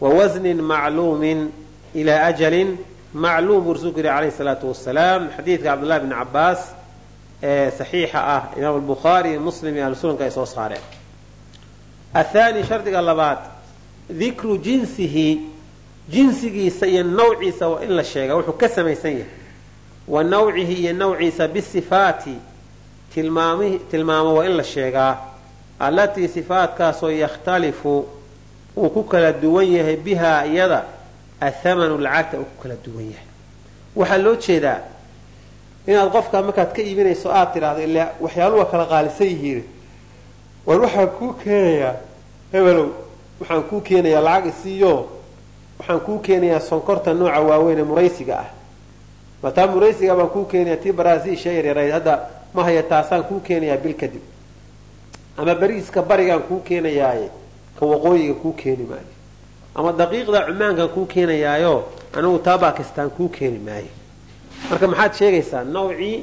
wa wasnin macluumin ilaa ajalin macluum buu rasuulku yihi alayhi salaatu wasalaam xadiidka cabdullahi bni cabaas ee saxiixa ah imaam albukhaari iyo muslim iyo ahlusunanka ay soo saareen. Athaani shardiga labaad dikru jinsihi jinsigiisa iyo nawciisa waa in la sheega wuxuu ka samaysan yahay. Wa nawcihi iyo nawciisa bisifaati tilmaamo waa in la sheegaa. Allatii sifaatkaasoo yakhtalifu uu ku kala duwan yahay bihaa iyada athamanu lacagta uu ku kala duwan yahay. Waxaa loo jeedaa inaad qofka markaad ka iibinayso aad tidhaahdo ilaa waxyaaluhu waa kala qaalisan yihiin. War waxaan kuu keenayaa hebelow waxaan kuu keenayaa lacag isiiyo waxaan kuu keenayaa sonkorta nooca waaweyn ee muraysiga ah. Mataa muraysiga baan kuu keenayaa tii baraasiisha yaryarayd hadda ma haya taasaan kuu keenayaa bil kadib. Ama bariiska barigaan kuu keenayaaye ka waqooyiga kuu keeni maayo ama daqiiqda cumaankaan kuu keenayaayo anigu taa bakistaan kuu keeni maayo marka maxaad sheegaysaa nawcii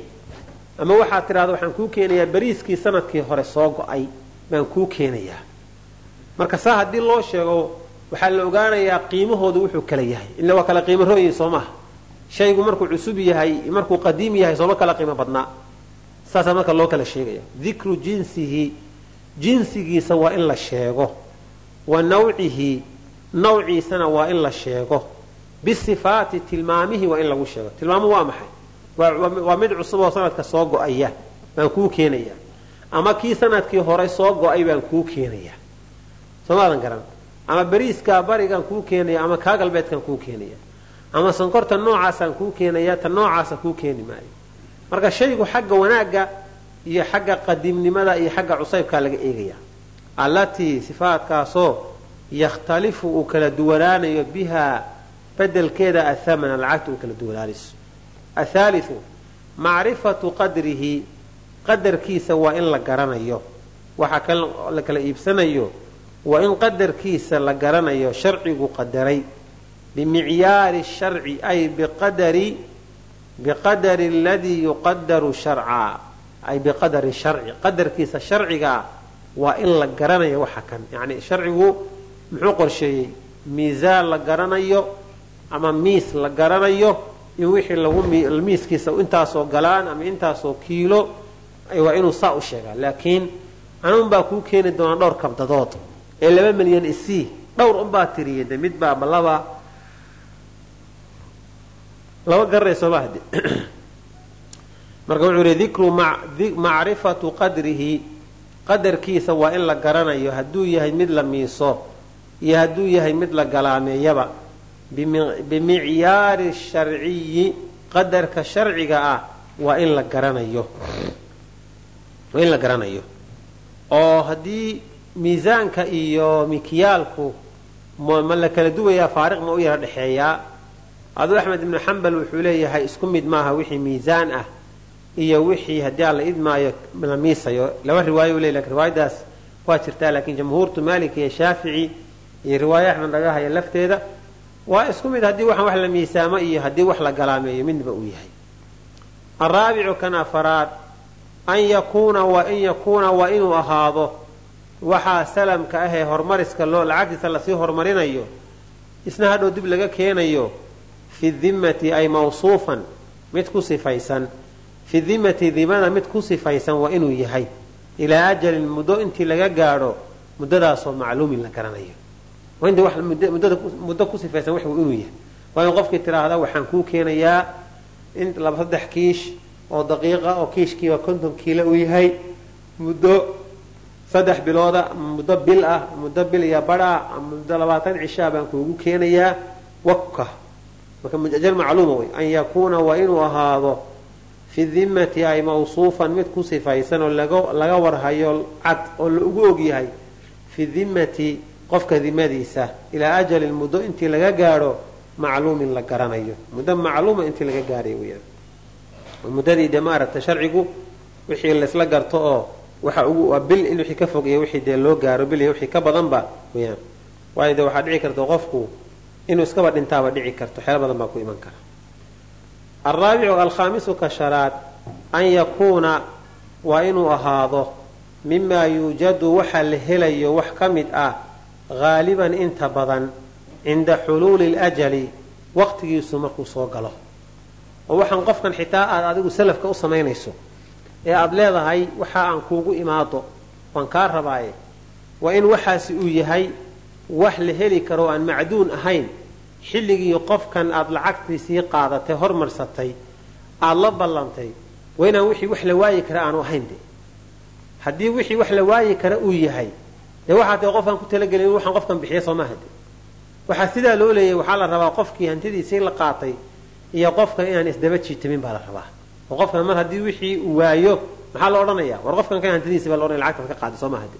ama waxaad tidhahda waxaan kuu keenayaa bariiskii sannadkii hore soo go'ay baan kuu keenayaa. Marka saa haddii loo sheego waxaa la ogaanayaa qiimahoodu wuxuu kala yahay. Ila waa kala qiimo rooyin soo maha. Shaygu markuu cusub yahay markuu qadiim yahay sooma kala qiimo badnaa. Saasaa marka loo kala sheegaya dikru jinsihi jinsigiisa waa in la sheego. Wa nawcihi nawciisana waa in la sheego bisifaati tilmaamihii waa in lagu sheego. Tilmaamuhu waa maxay? Waa mid cusub oo sanadka soo go'aya baan kuu keenaya ama kii sannadkii hore soo go'ay baan kuu keenaya soomaadan garan ama beriiskaa barigaan kuu keenaya ama kaa galbeedkaan kuu keenaya ama sonkorta noocaasaan kuu keenaya ta noocaasa kuu keeni maayo. Marka shaygu xagga wanaagga iyo xagga qadiimnimada iyo xagga cusaybkaa laga eegaya allatii sifaatkaasoo yakhtalifu uu kala duwanaanayo bihaa bedelkeeda athamana lacagta uu kala duwanaanayso athaaliu macrifatu qadrihi qadarkiisa waa in la garanayo. Waxa la kala iibsanayo waa in qadarkiisa la garanayo sharcigu qadaray. Bimicyaari sharci ay biqadari aladii yuqadaru sharca ay biqadari sharci. Qadarkiisa sharcigaa waa in la garanayo waxa kan. Yani sharcigu muxuu qorsheeyey? Miisaan la garanayo ama miis la garanayo in wixii miiskiisa intaasoo galaan ama intaasoo kiilo waa inuu saa u sheegaa. Laakiin anuun baa kuu keeni doonaa dhowr kabdadood. Ee laba milyan isii dhowr unbaa tiriye de mid baa malaba laba. Garanay sooma hade marka wuxuu yihi dikru macrifatu qadrihi. Qadarkiisa waa in la garanayo hadduu yahay mid la miiso iyo hadduu yahay mid la galaameeyaba bimicyaari sharciyi qadarka sharciga ah waa in la garanayo. Oo haddii miisaanka iyo mikyaalku ma la kala duwayaa faariq ma u yara dhexeeyaa aduu axmed ibnu xambal wuxuu leeyahay isku mid maaha wixii miisaan ah iyo wixii haddii aan la idmaayo la miisayo. Laba riwaayo u ley laakiin riwaayadaas waa jirtaa laakiin jamhuurtu maalik iyo shaafici iyo riwaayo axmed laga haya lafteeda waa isku mid haddii waxaan wax la miisaamo iyo haddii wax la galaameeyo midnaba uu yahay. Araabicu kan afaraad an yakuuna wa in yakuuna waa inuu ahaado waxaa salamka ahee horumariska loo lacagtiisa la sii horumarinayo isna hadhow dib laga keenayo fi dimmati ay mawsuufan mid ku sifaysan. Fi dimmati dimada mid ku sifaysan waa inuu yahay. Ilaa ajalin muddo intii laga gaadho muddadaasoo macluumin la garanayo muddo ku sifaysan wax inuu yahay. Waa qofkii tiraahda waxaan kuu keenayaa in laba saddex kiish oo daqiiqa oo kiishkiiba konton kiilo uu yahay muddo saddex bilooda muddo bil ah muddo bil iyo badha muddo labaatan cishaa baan kuugu keenayaa. Waka marka ajal macluuma wey an yakuuna waa inuu ahaado fi dimmati ay mawsuufan mid ku sifaysan oo laga warhayo cad oo la ugu ogyahay fi dimmati qofka dimadiisa ilaa ajalin muddo intii laga gaadho macluumin la garanayo. Muddo macluuma intii laga gaadhay weyaan muddadii dee maaragta sharcigu wixii laysla garto oo waxa ugu bil in wixii ka fogaya wixii dee loo gaaro bil iyo wixii ka badanba weyaan waayo dee waxaa dhici karta qofku inuu iskaba dhintaaba dhici karto xeelo badan baa ku iman kara. Alraabicu alkhaamisu ka shanaad an yakuuna waa inuu ahaado mimaa yuujadu waxa la helayo wax ka mid ah haaliban inta badan cinda xuluuli ljali waqtigiisu markuu soo galo oo waxaan qofkan xitaa aad adigu salafka u samaynayso ee aada leedahay waxa aan kuugu imaado waan kaa rabaaye waa in waxaasi uu yahay wax la heli karo aan macduun ahayn xilligii qofkan aada lacagtiisii qaadatay hormarsatay aada la ballantay waa inaan wixii wax la waayi kara aanu ahayn de haddii wixii wax la waayi kara uu yahay dee waxaa tae qofkaan ku talagelin in waxaan qofkan bixiya soo maaha de waxaa sidaa loo leeyay waxaa la rabaa qofkii hantidiisii la qaatay iyo qofkan inaan isdaba jiitamin baa la rabaa. Oo qofkan mar haddii wixii uu waayo maxaa la odhanaya war qofkan kan hantidiisi baa laohanaya lacagtaad ka qaaday soo maaha de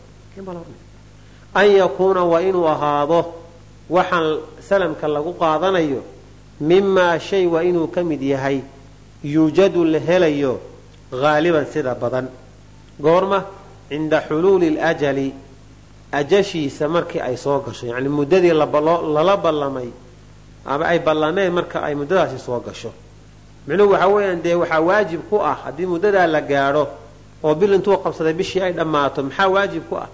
an yakuuna waa inuu ahaado waxaan salamka lagu qaadanayo mimaa shay waa inuu ka mid yahay yuujadu la helayo haaliban sida badan. Goorma cinda xuluuli ljali ajashiisa markii ay soo gasho yacni muddadii lala ballamay ama ay ballameen marka ay muddadaasi soo gasho. Micnuhu waxaa weeyaan dee waxaa waajib ku ah haddii muddadaa la gaadho oo bil intuu qabsaday bishii ay dhammaato maxaa waajib ku ah?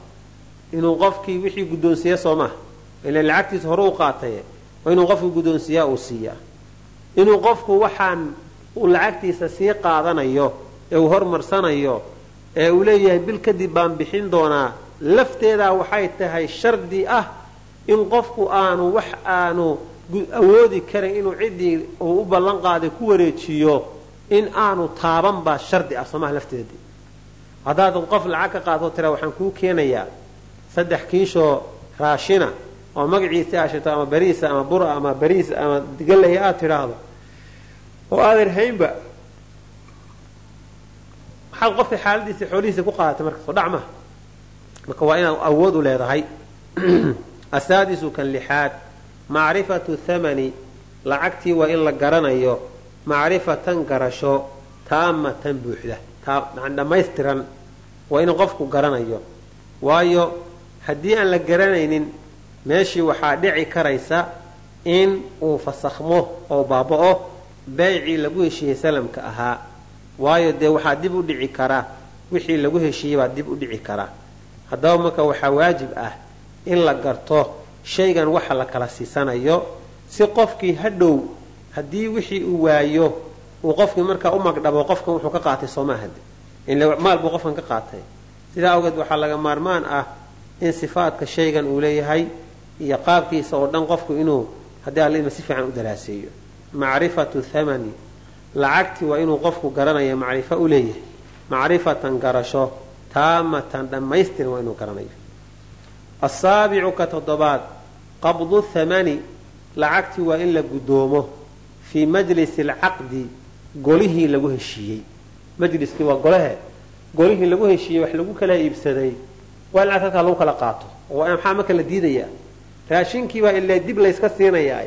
Inuu qofkii wixii guddoonsiiya soo maha ila lacagtiisa hore u qaatay oo inuu qofku guddoonsiiyaa uu siiyaa inuu qofku waxaan uu lacagtiisa sii qaadanayo ee uu hormarsanayo ee uu leeyahay bil kadib baan bixin doonaa lafteedaa waxay tahay shardi ah in qofku aanu wax aanu awoodi karin inuu ciddii uu u ballan qaaday ku wareejiyo in aanu taaban baa shardi ah soomaha lafteedii haddaad qof lacag ka qaadoo tira waxaan kuu keenayaa saddex kiishoo raashina oo magaciisa aa shirto ama bariisa ama bura ama bariis ama galaya aad tidhaahdo oo aadan haynba maxaad qofka xaaladiisa xoolihiisa ku qaadatay marka soo dhac maha marka waa inaad awood u leedahay. Asaadisu kan lixaad macrifatu thamani lacagtii waa in la garanayo macrifatan garasho taamatan buuxda. Dhammaystiran waa in qofku garanayo. Waayo haddii aan la garanaynin meeshii waxaa dhici karaysa in uu fasakhmo oo baaba'o beecii lagu heshiiyey salamka ahaa. Waayo dee waxaa dib u dhici kara. Wixii lagu heshiiyey baa dib u dhici kara haddaba marka waxaa waajib ah in la garto shaygan waxa la kala siisanayo si qofkii hadhow haddii wixii uu waayo uu qofkii markaa u magdhabo qofkan wuxuu ka qaatay soomahade maal buu qofkan ka qaatay. Sidaa awgeed waxaa laga maarmaan ah in sifaadka shaygan uu leeyahay iyo qaabkiisa oo dhan qofku inuu haddii allima si fiican u daraaseeyo. Macrifatu thamani. Lacagtii waa inuu qofku garanaya macrifo u leeyahay. Macrifatan garasho taamatan dhammaystiran waa inuu garanayo asaabicu ka toddobaad qabdu thamani lacagtii waa in la guddoomo fii majlisi alcaqdi golihii lagu heshiiyey. Majliskii waa golahe golihii lagu heshiiyey wax lagu kala iibsaday waa in lacag halkaa lagu kala qaato. Maxaa marka la diidayaa raashinkiibaa ilaa dib layska siinayaa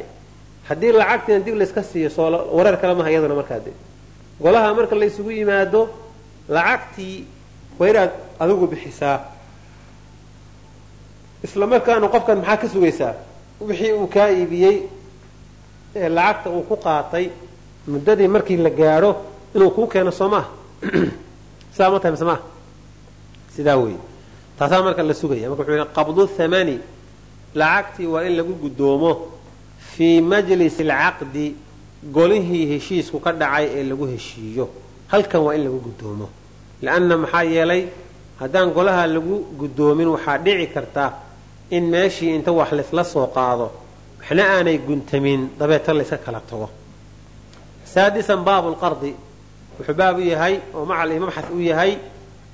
haddii lacagtiina dib layska siiyo soo wareer kale maha iyaduna markaa de golaha marka laysugu yimaado lacagtii waa inaad adigu bixisaa. Isla markaana qofkan maxaa ka sugaysaa? Wixii uu kaa iibiyey ee lacagta uu ku qaatay muddadii markii la gaadho inuu kuu keeno soo maaha. Sidaa ma tahay mise maaha? Sidaa wey taasaa marka la sugaya. Marka wuxuu yihi qabdu thamani. Lacagtii waa in lagu guddoomo fii majlisi alcaqdi golihii heshiisku ka dhacay ee lagu heshiiyo. Halkan waa in lagu guddoomo lianna maxaa yeelay haddaan golaha lagu guddoomin waxaa dhici karta in meeshii inta wax laysla soo qaado waxna aanay guntamin dabeeta layska kala tago saadisan baabu lqardi wuxuu baab u yahay oo macal iyo mabxas u yahay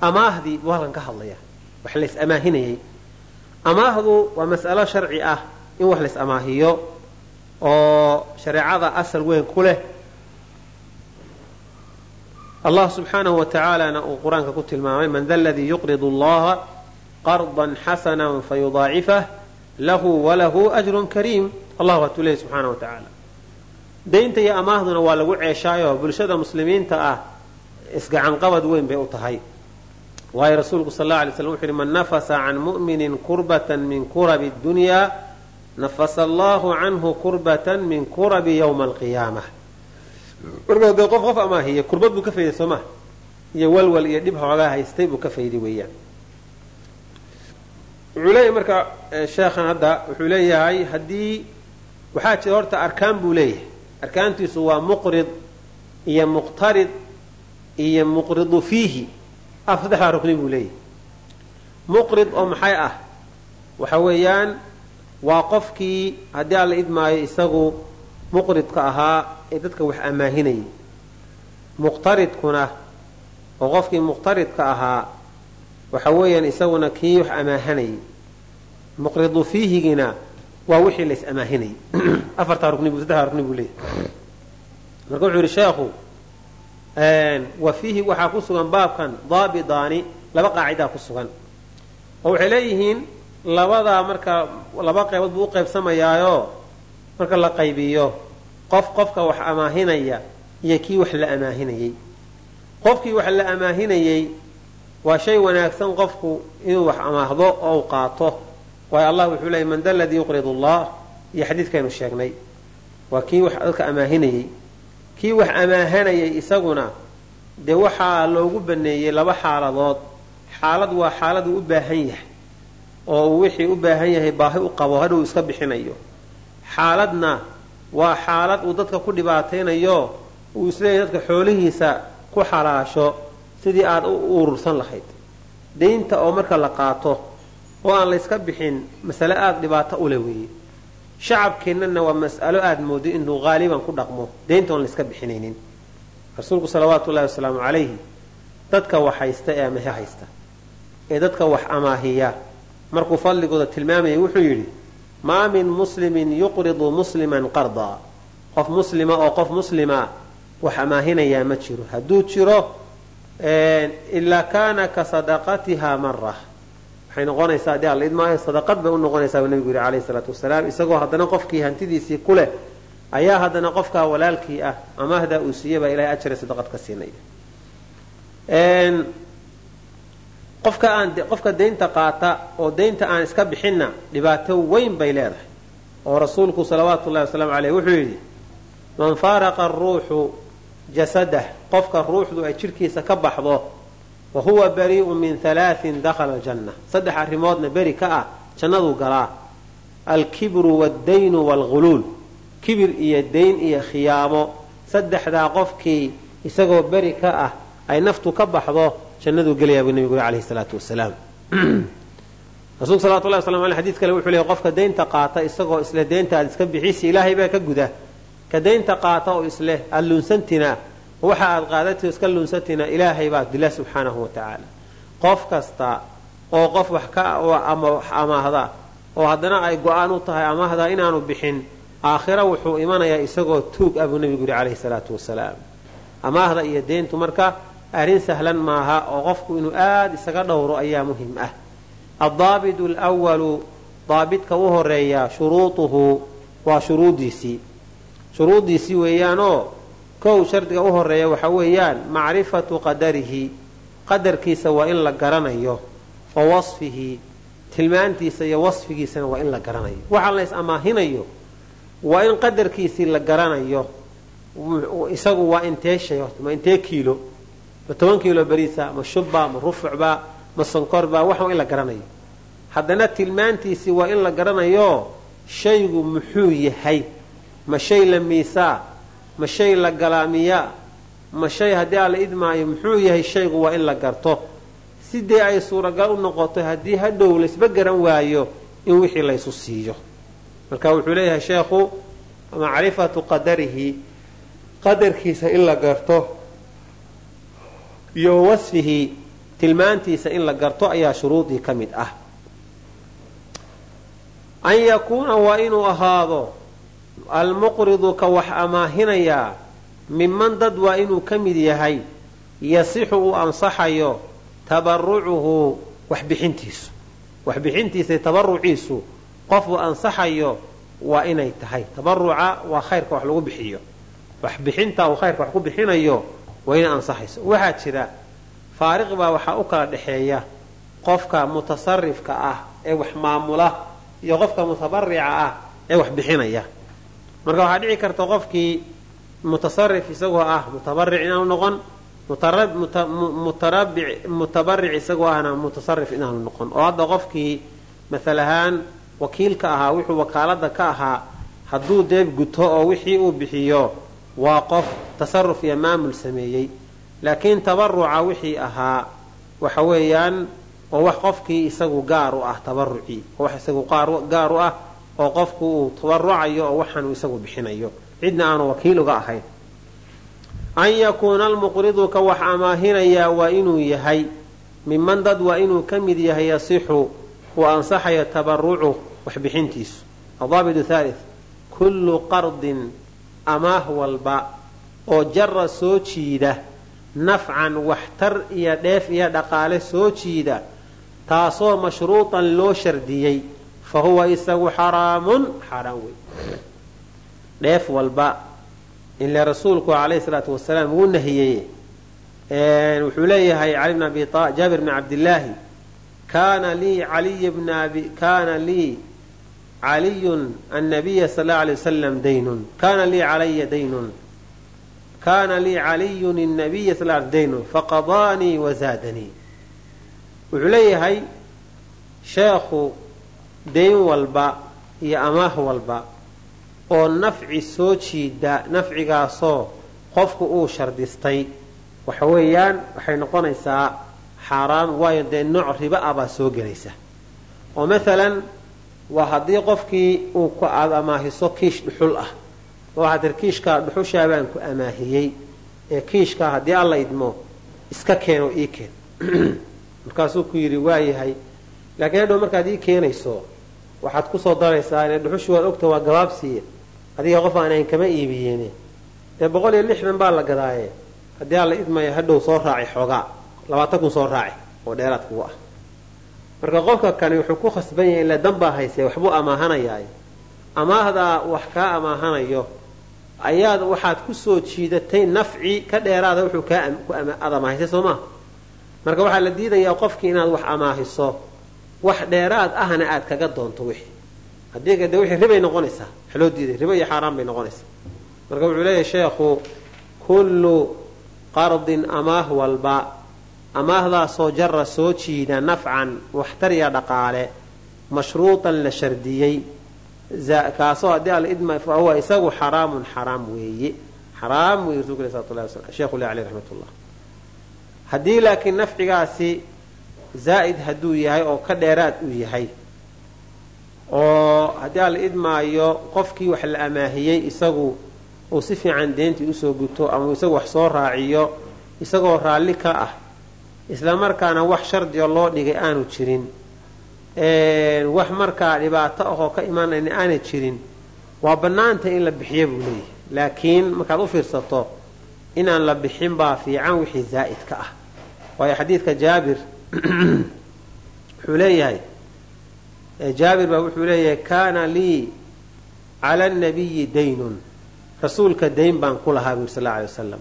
amaahdii buu ka hadlaya wax lays amaahinayay amaahdu waa mas'alo sharci ah in wax lays amaahiyo oo shareecada asal weyn ku leh allah subxaanahu wa tacaalana uu qur'aanka ku tilmaamay man da ladii yuqridu allaha qardan xasana fayudaacifah lahu walahu ajrun kariim allah waatuu leeyay subxaana wa tacaala daynta iyo amaahduna waa lagu ceeshaayo bulshada muslimiinta ah isgacanqabad weyn bay u tahay. Waayo rasuulku sal alla alay slam wuxu uhi man nafasa can mu'minin kurbatan min kurabi dunya nafasa allahu canhu kurbatan min kurabi ywma alqiyaama marka dee qof qof amaahiya kurbad buu ka fayday soo maha iyo walwal iyo dhib hoogaa haystay buu ka fayday weeyaan. Wuxuu leeyahay marka sheekhan hadda wuxuu leeyahay haddii waxaa jira horta arkaan buu leeyahay. Arkaantiisu waa muqrid iyo muqtarid iyo muqridu fiihi. Af saddexdaa rukni buu leeyahay. Muqrid oo maxay ah? Waxa weeyaan waa qofkii haddii alla idmaayo isagu muqridka ahaa ee dadka wax amaahinayay. Muqtaridkuna oo qofkii muqtaridka ahaa waxa weeyaan isaguna kii wax amaahanayay. Muqridu fiihigina waa wixii lays amaahinayay. Afartaa rukni bu saddexdaa rukni buu leeyahay. Marka wuxuu yihi sheekhu wa fiihi waxaa ku sugan baabkan daabidaani laba qaacidaa ku sugan. Oo waxay leeyihiin labadaa marka laba qaybood buu u qaybsamayaayo marka la qaybiyo qof qofka wax amaahinaya iyo kii wax la amaahinayey qofkii wax la amaahinayey waa shay wanaagsan qofku inuu wax amaahdo oo qaato. Waayo allah wuxuu leeyay man da ladii yuqridu allah iyo xadiidkaynu sheegnay. Waa kii wax dadka amaahinayey kii wax amaahanayay isaguna dee waxaa loogu baneeyey laba xaaladood. Xaalad waa xaalad uu u baahan yahay oo uu wixii u baahan yahay baahi u qabo hadhow iska bixinayo. Xaaladna waa xaalad uu dadka ku dhibaataynayo uu isleeyahy dadka xoolihiisa ku xalaasho sidii aad u urursan lahayd. Daynta oo marka la qaato oo aan layska bixin masale aada dhibaato ule weeye. Shacabkeennana waa mas'alo aada moodo inuu haaliban ku dhaqmo. Daynta oon layska bixinaynin. Rasuulku salawaatu ullahi wasalaamu calayhi dadka wax haysta ee amahe haysta. Ee dadka wax amaahiya. Markuu fadligooda tilmaamayay wuxuu yidhi maa min muslimin yuqridu musliman qardaa qof muslima oo qof muslima wax amaahinayaa ma jiro. Hadduu jiro ilaa kaana ka sadaqatiha mara waxay noqonaysaa haddii alla idmaayo sadaqad bay u noqonaysaa buu nabigu yihi calayhi salaatu wasalaam isagoo haddana qofkii hantidiisii ku leh ayaa haddana qofkaa walaalkii ah amaahdaa uu siiya baa ilahay ajare sadaqad ka siinaya qofka daynta qaata oo daynta aan iska bixinna dhibaato weyn bay leedahay. Oo rasuulku salawaatu ullahi wasalaamu caleyh wuxuu yidhi man faaraqa aruuxu jasadah qofka ruuxdu ay jidhkiisa ka baxdo wa huwa barii'un min halaatin dakhala aljanna. Saddex arrimoodna beri ka ah jannaduu galaa. Alkibru waddaynu waalghuluul kibir iyo dayn iyo khiyaamo. Saddexdaa qofkii isagoo beri ka ah ay naftu ka baxdo jannaduu gelayaa buu nebigu yuri alayhi salaatu wasalaam. Rasuulku salawatullahi waslam aleh xadid kale wuxuu leeyay qofka daynta qaata isagoo isle daynta aad iska bixisi ilaahay baa ka guda. Ka daynta qaata oo isleh aad luunsantina. Waxa aad qaadati iska luunsantina ilaahay baa dila subxaanahu wa tacaala. Qof kasta oo qof wax ka ama wax amaahda oo haddana ay go'aan u tahay amaahda inaanu bixin aakhira wuxuu imanayaa isagoo tuug ah buu nebigu yidhi calayhi salaatu wasalaam. Amaahda iyo deyntu marka arrin sahlan maaha oo qofku inuu aada isaga dhowro ayaa muhiim ah. Addaabidu alwalu daabidka u horreeya shuruuduhu waa shuruudiisii shuruuddiisii weeyaanoo kow shardiga u horreeya waxa weeyaan macrifatu qadarihi qadarkiisa waa in la garanayo wa wasfihi tilmaantiisa iyo wasfigiisana waa in la garanayo. Waxa lays amaahinayo waa in qadarkiisii la garanayo. Isagu waa intee shay ma intee kiilo ma toban kiilo beriisa ma shubba ma rufucba ma sonkorba waxa in la garanayo. Haddana tilmaantiisii waa in la garanayo shaygu muxuu yahay. Ma shay la miisaa ma shay la galaamiyaa ma shay haddii aan la idmaayo muxuu yahay shaygu waa in la garto. Sidee ay suuragal u noqoto haddii hadhow laysba garan waayo in wixii laysu siiyo. Marka wuxuu leeyahay sheekhu macrifatu qadarihi qadarkiisa in la garto iyo wasfihi tilmaantiisa in la garto ayaa shuruudii ka mid ah. An yakuuna waa inuu ahaado almuqridu ka wax amaahinayaa minman dad waa inuu ka mid yahay yasixu uu ansaxayo tabarucuhu waxbixintiisu. Waxbixintiisa tabaruciisu qofuu ansaxayo waa inay tahay. Tabaruca waa khayrka wax lagu bixiyo. Waxbixinta uu khayrka wax ku bixinayo waa inay ansaxayso waxaa jira faariq baa waxaa u kala dhexeeya qofka mutasarifka ah ee wax maamula iyo qofka mutabarica ah ee wax bixinaya. Marka waxaa dhici karta qofkii mutasarif isagoo ah mutabaric inaanu noqon mutabaric isagoo ahna mutasarif inaanu noqon. Oo hadda qofkii maal ahaan wakiilka ahaa wuxuu wakaalada ka ahaa hadduu deeb guto oo wixii uu bixiyo waa qof tasaruf iyo maamul sameeyey. Laakiin tabaruca wixii ahaa waxa weeyaan oo wax qofkii isagu gaar u ah tabarucii oo wax isagu gaar u ah oo qofku uu tabarucayo oo waxaanuu isagu bixinayo. Cidna aanu wakiil uga ahayn. An yakuuna almuqridu wax amaahinayaa waa inuu yahay. Miman dad waa inuu ka mid yahay yasixu uu ansaxayo tabarucu waxbixintiisu adaabit thalith kullu qardin amaah walba oo jara soo jiida nafcan waxtar iyo dheef iyo dhaqaale soo jiida taasoo mashruutan loo shardiyey fa huwa isagu xaraamun xaaraan wey dheef walba ile rasuulku alayhi salaatu wasalaam wuu nahiyey wuxuu leeyahay jaabir bni cabdillaahi kaana lii caliy bna kaana lii caliyun annabiya sal allau alay wasalam daynun. Kaana lii calaya daynun. Kaana lii caliyun innabiya sal l daynun. Faqadaanii wazaadanii wuxuu leeyahay sheekhu dayn walba iyo amaah walba oo nafci soo jiida nafcigaasoo qofku uu shardistay. Waxa weeyaan waxay noqonaysaa xaaraam waayo dee nooc riba ah baa soo gelaysa. Oo maalan waa haddii qofkii uu ku aad amaahiso kiish dhuxul ah oo waxaad tir kiishkaa dhuxushaa baan ku amaahiyey ee kiishkaa haddii alla idmo iska keenoo ii keen. Markaasuu ku yidhi waayahay laakiin hadhow markaad ii keenayso waxaad ku soo daraysaa ine dhuxushii waad ogta waa gabaabsiiye adiga qof aan ayn kama iibiyeene dee boqol iyo lixdan baa la gadaaye. Haddii alla idmaya hadhow soo raaci xoogaa labaatan kun soo raaci oo dheeraad kugu ah marka qofka kani wuxuu ku khasban yahay ila danbaa haysee waxbuu amaahanayaa. Amaahdaa wax kaa amaahanayo ayaad waxaad ku soo jiidatay nafci ka dheeraada wuxuu kaaaad amaahisay soo maha marka waxaa la diidayaa qofkii inaad wax amaahiso wax dheeraad ahna aad kaga doonto wixii. Haddii de wixii ribay noqonaysaa wax loo diiday ribo iyo xaaraan bay noqonaysaa. Marka wuxuu leeyahay sheekhu kullu qardin amaah walba amaahdaasoo jara soo jiida nafcan waxtarya dhaqaale mashruutan la shardiyey. Kaasoo haddii alla idma fa huwa isagu xaraamun xaraam weeye. Xaraam weeye rasulku slat llahi waslam sheekhu leh aleyh raxmat ullah haddii laakiin nafcigaasi zaa'id hadduu yahay oo ka dheeraad uu yahay oo haddii alla idmaayo qofkii wax la amaahiyey isagu uu si fiican deentii u soo guto ama isagu wax soo raaciyo isagoo raalli ka ah isla markaana wax shardiga loo dhigay aanu jirin. Wax markaa dhibaato ahoo ka imaanayna aanay jirin waa bannaanta in la bixiyo buu leeyahay. Laakiin markaad u fiirsato inaan la bixin baa fiican wixii zaa'idka ah. Waayo xadiidka jaabir wuxuu leeyahay jaabir baa wuxuu leeyahay kaana lii cala nabiyi daynun. Rasuulka dayn baan ku lahaa buu sal alay wasalam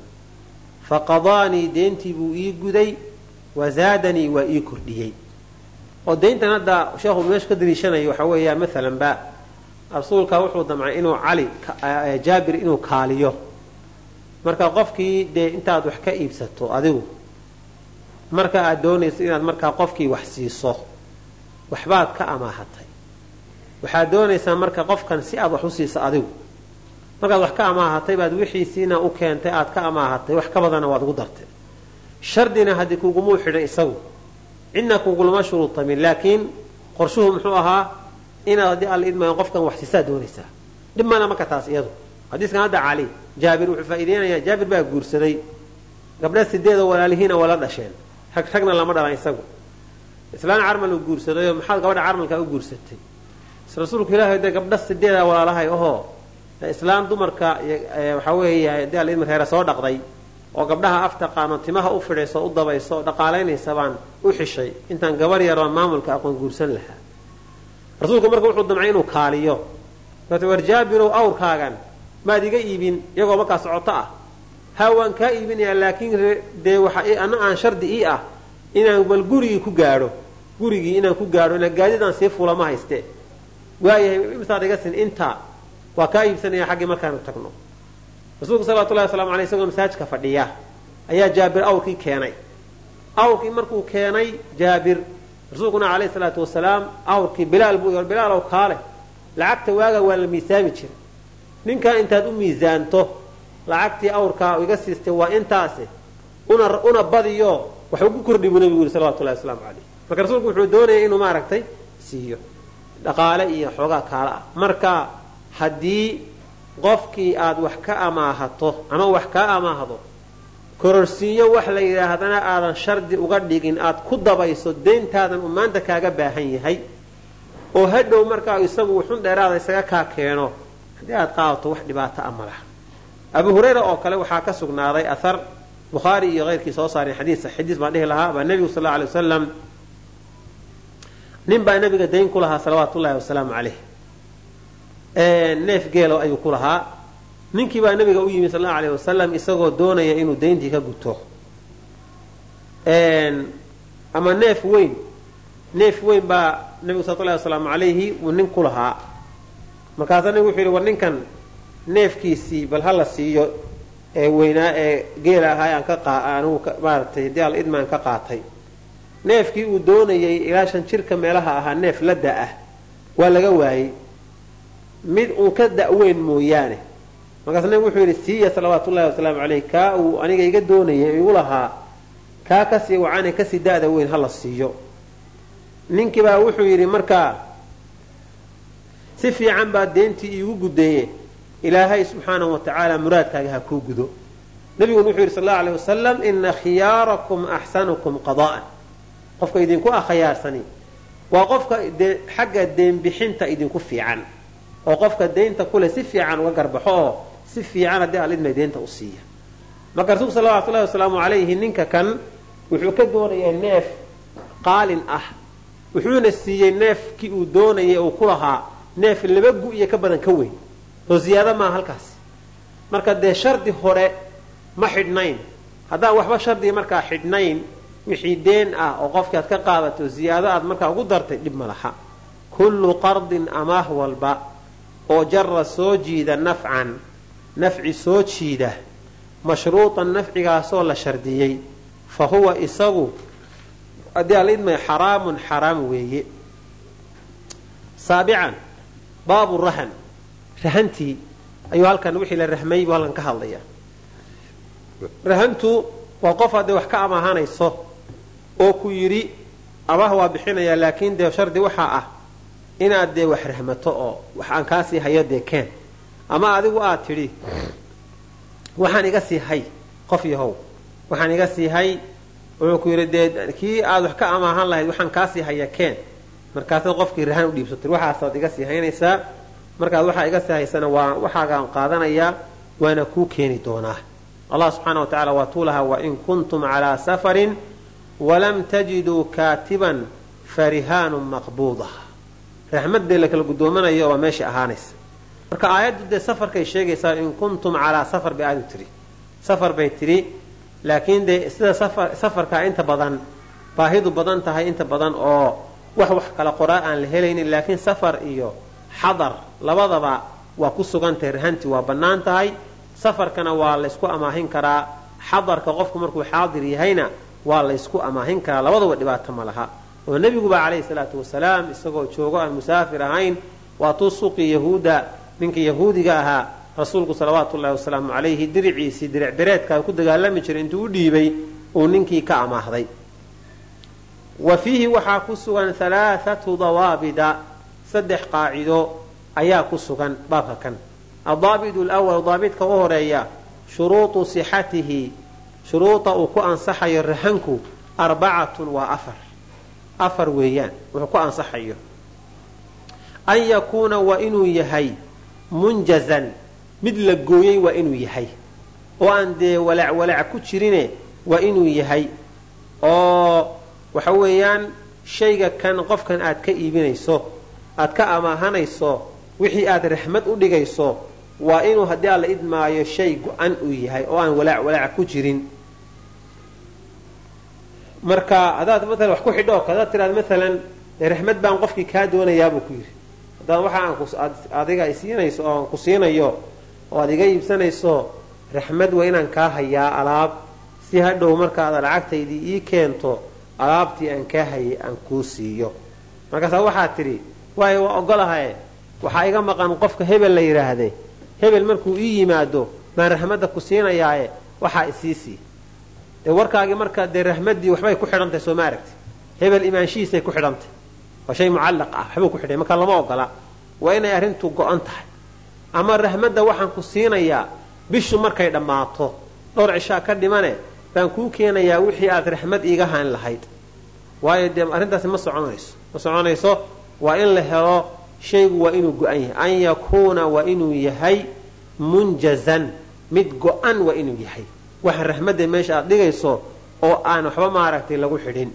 faqadaanii deyntii buu ii guday wazaadanii waa ii kordhiyey. Oo dayntan hadda sheekhu meeshu ka daliishanayo waxaa weeya maalan rasuulka wuxuu damcay inuu cali jaabir inuu kaaliyo. Marka qofkii dee intaad wax ka iibsato adigu marka aad doonayso inaad markaa qofkii wax siiso waxbaad ka amaahatay. Waxaad doonaysaa marka qofkan si aad wax u siiso adigu. Markaad wax ka amaahatay baad wixiisiina u keentay aad ka amaahatay wax ka badana waad ugu dartay shardina haddii kugumuu xidhan isagu. Cidna kugulama shuruutamin laakiin qorshuhu muxuu ahaa inaad haddii alla idmayo qofkan wax siisaa doonaysaa dhib mana marka taas iyadu. Xadiiskan hadda cali jaabir wuxuu faa'iideynayaa jaabir baa guursaday. Gabdha sideedoo walaalihiina waa dhasheen. Rag ragna lama dhalan isagu. Islaan carmal uu guursadayoo maxaad gabadha carmalkaa u guursatay? Rasuulku ilahay de gabdha sideeda walaalahay ohoo islaan dumarka waxaa weeye haddii alla idma reera soo dhaqday oo gabdhaha af taqaano timaha u fidhayso u dabayso dhaqaalaynaysa baan u xishay. Intaan gabar yaroo maamulka aqoon guursan lahaa. Rasuulku marka wuxuu damcay inuu kaaliyo. War jaabirow awrkaagan maad iga iibin iyagoo markaa socoto ah. Ha waan kaa iibinayaa laakiin dee waxa ana aan shardi ii ah inaan bal gurigii ku gaadho. Gurigii inaan ku gaadho ina gaadidaan sii fuula ma hayste. Waayahay imisaad iga sin intaa waa kaa iibsanaya xaggii markaanu tagno rasuulku salawatullahi waslamu aleyh isagoo masaajidka fadhiya ayaa jaabir awrkii keenay. Awrkii markuu keenay jaabir rasuulkuna caleyhi salaatu wasalaam awrkii bilaal buu bilaalow kaale lacagta waaga waa la miisaami jiray. Ninkaa intaad u miisaanto lacagtii awrkaa iga siistay waa intaase una badiyo wax ugu kordhi buu nabigu yiri salawatullahi wasalaamu caleyh marka rasuulku wuxuu doonayay inuu maaragtay siiyo dhaqaale iyo xoogaa kaala ah. Marka haddii qofkii aad wax ka amaahato ama wax kaa amaahdo kororsiinyo wax la yidhaahdana aadan shardi uga dhigin aad ku dabayso deyntaadan uu maanta kaaga baahan yahay oo hadhow markaa isagu wuxun dheeraada isaga kaa keeno haddii aad qaadato wax dhibaato a malaha abu hurayra oo kale waxaa ka sugnaaday ahar bukhaari iyo keyrkii soo saareen xadiis xadiis baan dhihi lahaa baa nebigu sal alay wasalam nin baa nabiga dayn ku lahaa salawaatu ullahi wasalaamu caleyh neef geelo ayuu ku lahaa. Ninkii baa nabiga u yimi sal aleyh wasalam isagoo doonaya inuu dayntii ka guto. Ama neef weyn. Neef weyn baa nabigu salawatullahi wasalaamu calayhi uu nin ku lahaa. Markaasaa nabigu wuxuu yidhi war ninkan neefkiisii bal hala siiyo ee weynaa ee geela ahaa aan ka anigu maaratay haddii al idmaan ka qaatay. Neefkii uu doonayay ilaa shan jirka meelaha ahaa neef la da'ah waa laga waayey mid uun ka da-weyn mooyaane. Markaas nabigu wuxuu yidhi siiya salawaatu ullahi wasalaamu caleyh kaa uu aniga iga doonayay igu lahaa kaa ka sii wacane ka sii da-da weyn hala siiyo. Ninkii baa wuxuu yidhi markaa si fiican baa deentii iigu gudeeye ilaahay subxaanahu wa tacaala muraadkaaga ha kuu gudo. Nabiguna wuxuu yidhi sal allau aleyh wasalam ina khiyaarakum axsanukum qada'an. Qofka idinku akhayaarsani waa qofka xagga deenbixinta idinku fiican oo qofka deynta kuleh si fiican uga garbaxo oo si fiican haddii alidmay deynta u siiya. Marka rasuulku salawatu wasalaamu calayhi ninka kan wuxuu ka doonayaa neef qaalin ah. Wuxuuna siiyey neefkii uu doonayay uu ku lahaa neef laba gu iyo ka badan ka weyn. Oo ziyaado maaha halkaas. Marka dee shardi hore ma xidhnayn. Haddaan waxba shardiga markaa xidhnayn wixii deen ah oo qofkii aad ka qaadato ziyaado aad markaa ugu dartay dhib ma laha. Kullu qardin amaah walba oo jara soo jiida nafcan nafci soo jiida mashruuطan nafcigaasoo la shardiyey fa huwa isagu haddii ala idmay xaraamun xaraam weeye. Saabican baabu rahan rahantii ayuu halkan wixii la rahmay buu halkan ka hadlaya rahantu waa qof haddee wax ka amaahanayso oo ku yidhi abaah waa bixinayaa laakiin dee shardi waxaa ah inaad dee wax rahmato oo wax aan kaa sii hayo dee keen. Ama adigu aad tidhi waxaan iga sii hay qof yahow. Waxaan iga sii hay. Wuxuu ku yidhi dee kii aad wax ka amaahan lahayd waxaan kaa sii haya keen. Markaasaad qofkii rahan u dhiibsatay waxaasaad iga sii haynaysaa. Markaad waxaa iga sahaysana waa waxaagaan qaadanayaa waana kuu keeni doonaa. Allah subxaana wa tacala waa tuu lahaa wain kuntum calaa safarin walam tajiduu kaatiban farihaanun maqbuuda raxmaddee la kala guddoomanaya waa meesha ahaanaysa. Marka aayaddu dee safarkay sheegaysaa in kuntum calaa safar bay aadu tidhi safar bay tidhi laakiin dee sida safarkaa inta badan baahidu badan tahay inta badan oo wax wax kala qoraa aan la helaynin laakiin safar iyo xadar labadaba waa ku sugantahay rahanti waa bannaan tahay. Safarkana waa laysku amaahin karaa xadarka qofku markuu xaadir yahayna waa laysku amaahin karaa labaduba dhibaato ma laha oo nebiguba calayhi salaatu wasalaam isagoo joogo aan musaafir ahayn. Waatuu suuqii yahuudda ninka yahuudiga ahaa rasuulku salawaatu ullahi wasalaamu calayhi diriciisii diric bereedka ku dagaalami jiray intuu u dhiibay uu ninkii ka amaahday. Wa fiihi waxaa ku sugan halaathatu dawaabida saddex qaacido ayaa ku sugan baabka kan adaabidu lwal daabidka u horreeya shuruudu sixatihi shuruuda uu ku ansaxayo rahanku arbacatun waa afar afar weeyaan wuxuu ku ansaxayo. An yakuuna waa inuu yahay munjazan mid la gooyey waa inuu yahay. Oo aan dee walaac walaac ku jirine waa inuu yahay. Oo waxa weeyaan shayga kan qofkan aad ka iibinayso aad ka amaahanayso wixii aad raxmad u dhigayso waa inuu haddii alla idmaayo shay go-an uu yahay oo aan walaac walaac ku jirin marka haddaad maalan wax ku xidho hadaad tiraada maalan raxmad baan qofkii kaa doonayaabuu ku yidhi. Haddaan waxa aan adiga isiinayso oo aan ku siinayo oo aad iga iibsanayso raxmad waa inaan kaa hayaa alaab. Si hadhow markaad lacagtaydii ii keento alaabtii aan kaa hayay aan kuu siiyo. Markaasaa waxaad tidhi waayo waa ogolahaye waxaa iga maqan qofka hebel la yidhaahde hebel markuu ii yimaado baan raxmadda ku siinayaaye waxaa isiisii dee warkaagii marka dee raxmaddii waxbay ku xidhantahay soo ma aragti hebel imaanshihiisay ku xidhantay. Waa shay mucallaq ah waxbuu ku xidhay. Marka lama ogola waa inay arrintu go-an tahay. Ama raxmadda waxaan ku siinayaa bishu markay dhammaato dhowr cishaa ka dhimane baan kuu keenayaa wixii aad raxmad iiga haan lahayd. Waayo dee arrintaasi ma soconayso. Ma soconayso waa in la helo shaygu waa inuu go-an yahay. An yakuuna waa inuu yahay munjazan. Mid go-an waa inuu yahay waxa raxmadda meesha aad dhigayso oo aan waxba maaragtay lagu xidhin.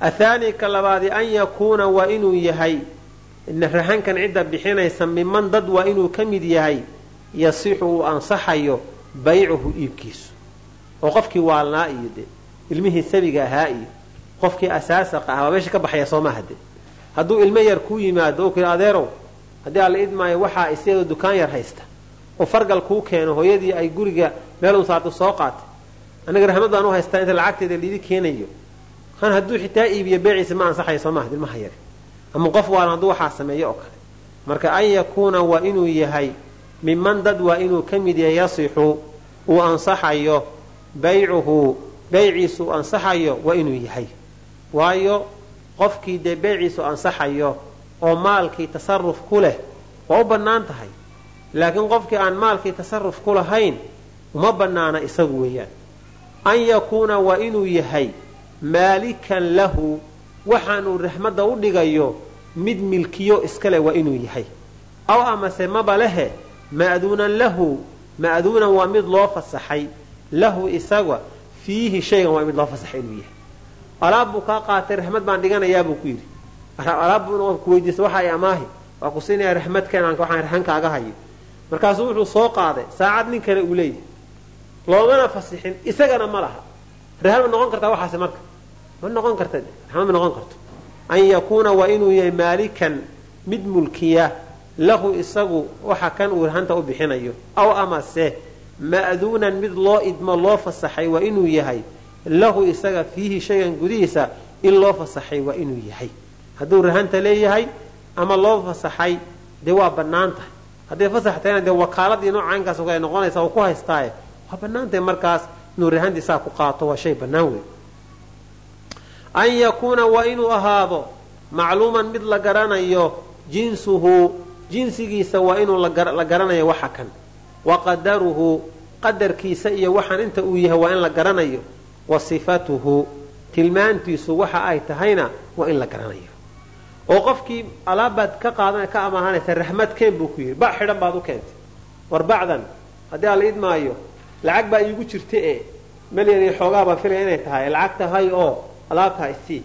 Athaani ka labaadi an yakuuna waa inuu yahay rahankan cidda bixinaysa miman dad waa inuu ka mid yahay yasixu uu ansaxayo baycuhu iibkiisu. Oo qofkii waalnaa iyo de ilmihii sabiga ahaa iyo qofkii asaasaqa ah waa meesha ka baxaya soo maaha de hadduu ilmo yar kuu yimaado ku adeerow haddii alla idmaayo waxaa isagoo dukaan yar haysta. Oo fargal kuu keeno hooyadii ay guriga meelun saarto soo qaatay. Aniga raxmad baan u haystaa inta lacagteeda liidi keenayo. Kan hadduu xitaa iibiyo beeciisa ma ansaxayo soo maaha ilmaha yar. Ama qof waalan hadduu waxaa sameeyo oo kale. Marka an yakuuna waa inuu yahay miman dad waa inuu ka mid yahay yasixu uu ansaxayo baycuhu beyciisu uu ansaxayo waa inuu yahay. Waayo qofkii dee beyciisu ansaxayo oo maalkii tasaruf ku leh waa u bannaan tahay. Laakiin qofkii aan maalkii tasaruf ku lahayn uma bannaana isagu weeyaan. An yakuuna waa inuu yahay maalikan lahu waxaanuu raxmadda u dhigayo mid milkiyo iskale waa inuu yahay. Aw amase maba lehe ma'duunan lahu ma'duunan waa mid loo fasaxay. Lahu isaga fiihi shaygan waa mid loo fasaxay inuu yahay. Alaab buu kaa qaatay raxmad baan dhiganayaa buu ku yidhi. Alaab buu ku weydiista waxa ay amaahi? Waa ku siinaya raxmad keenaan waxaan raxankaaga hayo markaasuu wuxuu soo qaaday saacad nin kale uu leeyahay loomana fasixin isagana ma laha. Rahan ma noqon kartaa waxaase marka. Ma noqon karta ma noqon karto. An yakuuna waa inuu yahay maalikan mid mulkiya lahu isagu waxa kan uu rahanta u bixinayo. Aw amase ma'duunan mid loo idmo loo fasaxay waa inuu yahay. Lahu isaga fiihi shaygan gudihiisa in loo fasaxay waa inuu yahay. Hadduu rahanta leeyahay ama loo fasaxay dee waa bannaan tahay. Hadday fasax tahayna dee wakaaladii noocaankaas kale noqonaysa uu ku haystaaye waa bannaan tahay markaas inuu rahantii saa ku qaato waa shay bannaan wey an yakuuna waa inuu ahaado macluuman mid la garanayo jinsuhu jinsigiisa waa inuu la garanayo waxa kan. Wa qadaruhu qadarkiisa iyo waxaan inta uu yahay waa in la garanayo. Wa sifatuhu tilmaantiisu waxa ay tahayna waa in la garanayo. Oo qofkii alaabbaad ka amaahanaysa raxmad keen buu ku yidhi bac xidhan baad u keentay. War bacdan haddii aan la idmaayo lacag baa iigu jirta e iyo xoogaa baan filaya inay tahay. Lacagta hay oo alaabtaa isii